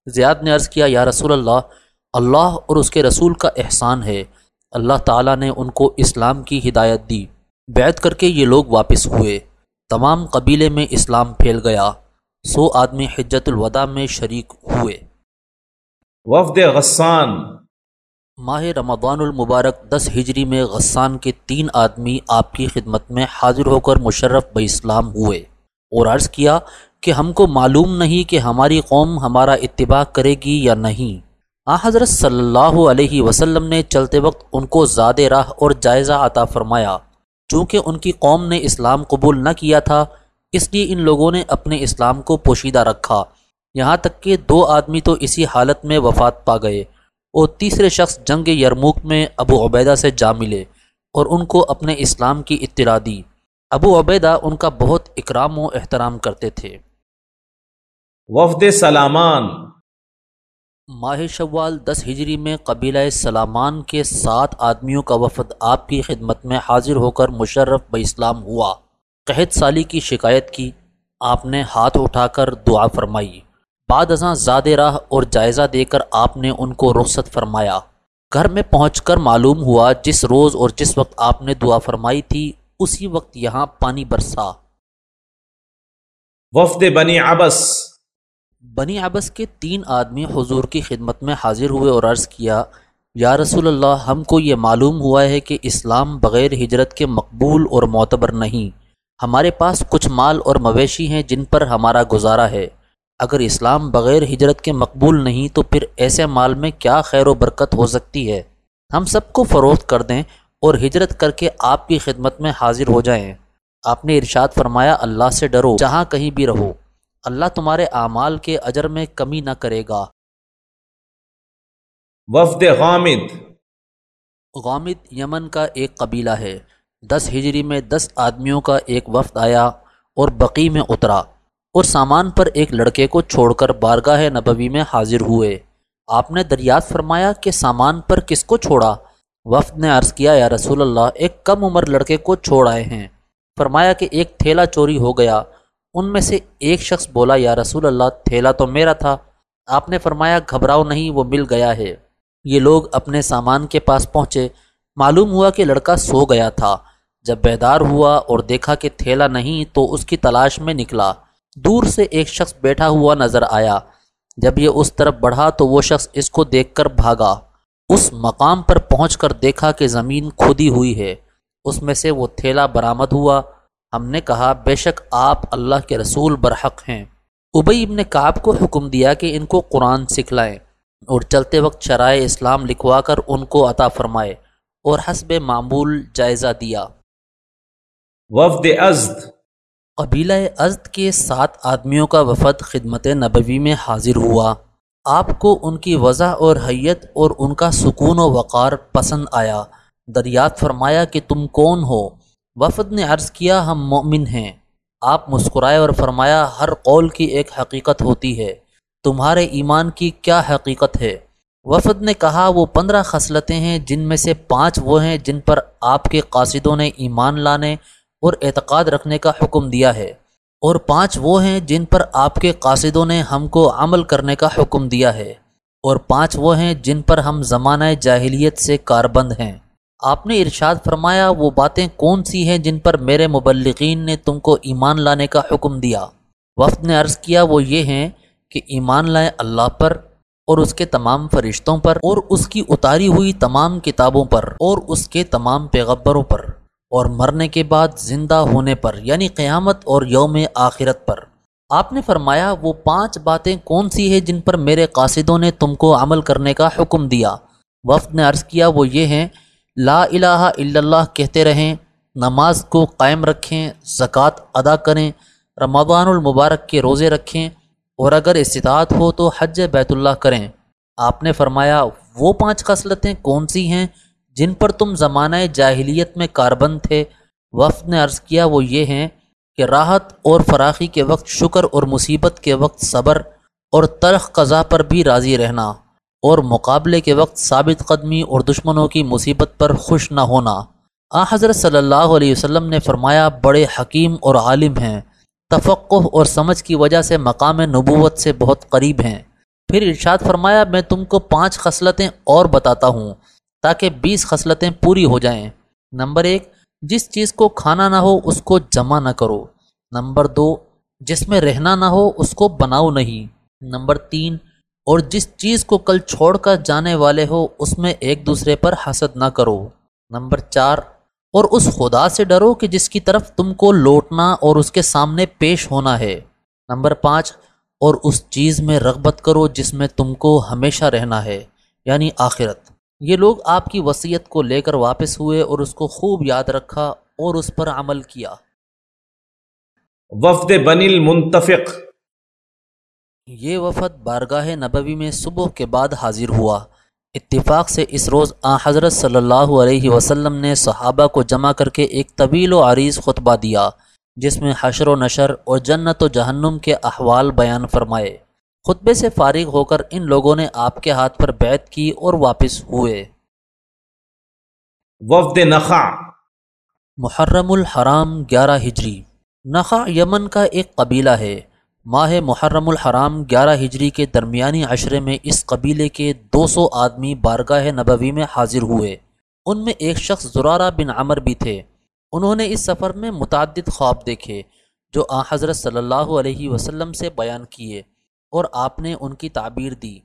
زیاد نے عرض کیا یا رسول اللہ اللہ اور اس کے رسول کا احسان ہے۔ اللہ تعالیٰ نے ان کو اسلام کی ہدایت دی۔ بیعت کر کے یہ لوگ واپس ہوئے۔ تمام قبیلے میں اسلام پھیل گیا۔ سو آدمی حجت الوداع میں شریک ہوئے۔ وفد غسان۔ ماہ رمضان المبارک دس ہجری میں غسان کے تین آدمی آپ کی خدمت میں حاضر ہو کر مشرف بہ اسلام ہوئے۔ اور عرض کیا کہ ہم کو معلوم نہیں کہ ہماری قوم ہمارا اتباع کرے گی یا نہیں۔ آ حضرت صلی اللہ علیہ وسلم نے چلتے وقت ان کو زیادہ راہ اور جائزہ عطا فرمایا۔ چونکہ ان کی قوم نے اسلام قبول نہ کیا تھا، اس لیے ان لوگوں نے اپنے اسلام کو پوشیدہ رکھا۔ یہاں تک کہ دو آدمی تو اسی حالت میں وفات پا گئے اور تیسرے شخص جنگ یرموک میں ابو عبیدہ سے جا ملے اور ان کو اپنے اسلام کی اطلاع دی۔ ابو عبیدہ ان کا بہت اکرام و احترام کرتے تھے۔ وفد سلامان۔ ماہ شوال دس ہجری میں قبیلہ سلامان کے سات آدمیوں کا وفد آپ کی خدمت میں حاضر ہو کر مشرف ب اسلام ہوا۔ قحط سالی کی شکایت کی۔ آپ نے ہاتھ اٹھا کر دعا فرمائی۔ بعد ازاں زیادہ راہ اور جائزہ دے کر آپ نے ان کو رخصت فرمایا۔ گھر میں پہنچ کر معلوم ہوا جس روز اور جس وقت آپ نے دعا فرمائی تھی اسی وقت یہاں پانی برسا۔ وفد بنی عبس۔ بنی عبس کے تین آدمی حضور کی خدمت میں حاضر ہوئے اور عرض کیا یا رسول اللہ ہم کو یہ معلوم ہوا ہے کہ اسلام بغیر ہجرت کے مقبول اور معتبر نہیں۔ ہمارے پاس کچھ مال اور مویشی ہیں جن پر ہمارا گزارا ہے۔ اگر اسلام بغیر ہجرت کے مقبول نہیں تو پھر ایسے مال میں کیا خیر و برکت ہو سکتی ہے؟ ہم سب کو فروخت کر دیں اور ہجرت کر کے آپ کی خدمت میں حاضر ہو جائیں۔ آپ نے ارشاد فرمایا اللہ سے ڈرو جہاں کہیں بھی رہو۔ اللہ تمہارے اعمال کے اجر میں کمی نہ کرے گا۔ وفد غامد۔ غامد یمن کا ایک قبیلہ ہے۔ دس ہجری میں دس آدمیوں کا ایک وفد آیا اور بقی میں اترا۔ اور سامان پر ایک لڑکے کو چھوڑ کر بارگاہ نبوی میں حاضر ہوئے۔ آپ نے دریافت فرمایا کہ سامان پر کس کو چھوڑا؟ وفد نے عرض کیا، یا رسول اللہ، ایک کم عمر لڑکے کو چھوڑ آئے ہیں۔ فرمایا کہ ایک تھیلا چوری ہو گیا۔ ان میں سے ایک شخص بولا، یا رسول اللہ، تھیلا تو میرا تھا۔ آپ نے فرمایا، گھبراؤ نہیں، وہ مل گیا ہے۔ یہ لوگ اپنے سامان کے پاس پہنچے۔ معلوم ہوا کہ لڑکا سو گیا تھا۔ جب بیدار ہوا اور دیکھا کہ تھیلا نہیں، تو اس کی تلاش میں نکلا۔ دور سے ایک شخص بیٹھا ہوا نظر آیا۔ جب یہ اس طرف بڑھا، تو وہ شخص اس کو دیکھ کر بھاگا۔ اس مقام پر پہنچ کر دیکھا کہ زمین کھودی ہوئی ہے۔ اس میں سے وہ تھیلا برآمد ہوا۔ ہم نے کہا بے شک آپ اللہ کے رسول برحق ہیں۔ ابئی ابن کعب کو حکم دیا کہ ان کو قرآن سکھلائیں اور چلتے وقت شرائع اسلام لکھوا کر ان کو عطا فرمائے اور حسب معمول جائزہ دیا۔ وفد ازد۔ قبیلہ ازد کے سات آدمیوں کا وفد خدمت نبوی میں حاضر ہوا۔ آپ کو ان کی وضع اور حیت اور ان کا سکون و وقار پسند آیا۔ دریات فرمایا کہ تم کون ہو۔ وفد نے عرض کیا، ہم مومن ہیں۔ آپ مسکرائے اور فرمایا، ہر قول کی ایک حقیقت ہوتی ہے۔ تمہارے ایمان کی کیا حقیقت ہے؟ وفد نے کہا، وہ پندرہ خصلتیں ہیں، جن میں سے پانچ وہ ہیں جن پر آپ کے قاصدوں نے ایمان لانے اور اعتقاد رکھنے کا حکم دیا ہے۔ اور پانچ وہ ہیں جن پر آپ کے قاصدوں نے ہم کو عمل کرنے کا حکم دیا ہے۔ اور پانچ وہ ہیں جن پر ہم زمانہ جاہلیت سے کاربند ہیں۔ آپ نے ارشاد فرمایا، وہ باتیں کون سی ہیں جن پر میرے مبلغین نے تم کو ایمان لانے کا حکم دیا؟ وفد نے عرض کیا، وہ یہ ہیں کہ ایمان لائیں اللہ پر اور اس کے تمام فرشتوں پر اور اس کی اتاری ہوئی تمام کتابوں پر اور اس کے تمام پیغبروں پر۔ اور مرنے کے بعد زندہ ہونے پر یعنی قیامت اور یوم آخرت پر۔ آپ نے فرمایا، وہ پانچ باتیں کون سی ہیں جن پر میرے قاصدوں نے تم کو عمل کرنے کا حکم دیا؟ وفد نے عرض کیا، وہ یہ ہیں، لا الہ الا اللہ کہتے رہیں، نماز کو قائم رکھیں، زکوٰۃ ادا کریں، رمضان المبارک کے روزے رکھیں، اور اگر استطاعت ہو تو حج بیت اللہ کریں۔ آپ نے فرمایا، وہ پانچ خصلتیں کون سی ہیں جن پر تم زمانہ جاہلیت میں کاربند تھے۔ وفد نے عرض کیا، وہ یہ ہیں کہ راحت اور فراخی کے وقت، شکر اور مصیبت کے وقت صبر اور تلخ قضا پر بھی راضی رہنا اور مقابلے کے وقت ثابت قدمی اور دشمنوں کی مصیبت پر خوش نہ ہونا۔ آ، حضرت صلی اللہ علیہ وسلم نے فرمایا، بڑے حکیم اور عالم ہیں۔ تفقع اور سمجھ کی وجہ سے مقام نبوت سے بہت قریب ہیں۔ پھر ارشاد فرمایا، میں تم کو پانچ خصلتیں اور بتاتا ہوں۔ تاکہ بیس خصلتیں پوری ہو جائیں۔ نمبر ایک، جس چیز کو کھانا نہ ہو اس کو جمع نہ کرو۔ نمبر دو، جس میں رہنا نہ ہو اس کو بناؤ نہیں۔ نمبر تین، اور جس چیز کو کل چھوڑ کر جانے والے ہو اس میں ایک دوسرے پر حسد نہ کرو۔ نمبر چار، اور اس خدا سے ڈرو کہ جس کی طرف تم کو لوٹنا اور اس کے سامنے پیش ہونا ہے۔ نمبر پانچ، اور اس چیز میں رغبت کرو جس میں تم کو ہمیشہ رہنا ہے یعنی آخرت۔ یہ لوگ آپ کی وصیت کو لے کر واپس ہوئے اور اس کو خوب یاد رکھا اور اس پر عمل کیا۔ وفد بنی المنتفق۔ یہ وفد بارگاہ نبوی میں صبح کے بعد حاضر ہوا۔ اتفاق سے اس روز آ حضرت صلی اللہ علیہ وسلم نے صحابہ کو جمع کر کے ایک طویل و عریض خطبہ دیا جس میں حشر و نشر اور جنت و جہنم کے احوال بیان فرمائے۔ خطبے سے فارغ ہو کر ان لوگوں نے آپ کے ہاتھ پر بیعت کی اور واپس ہوئے۔ وفد نخع۔ محرم الحرام گیارہ ہجری۔ نخع یمن کا ایک قبیلہ ہے۔ ماہ محرم الحرام گیارہ ہجری کے درمیانی عشرے میں اس قبیلے کے دو سو آدمی بارگاہ نبوی میں حاضر ہوئے۔ ان میں ایک شخص زرارہ بن عمر بھی تھے۔ انہوں نے اس سفر میں متعدد خواب دیکھے جو آ حضرت صلی اللہ علیہ وسلم سے بیان کیے۔ اور آپ نے ان کی تعبیر دی۔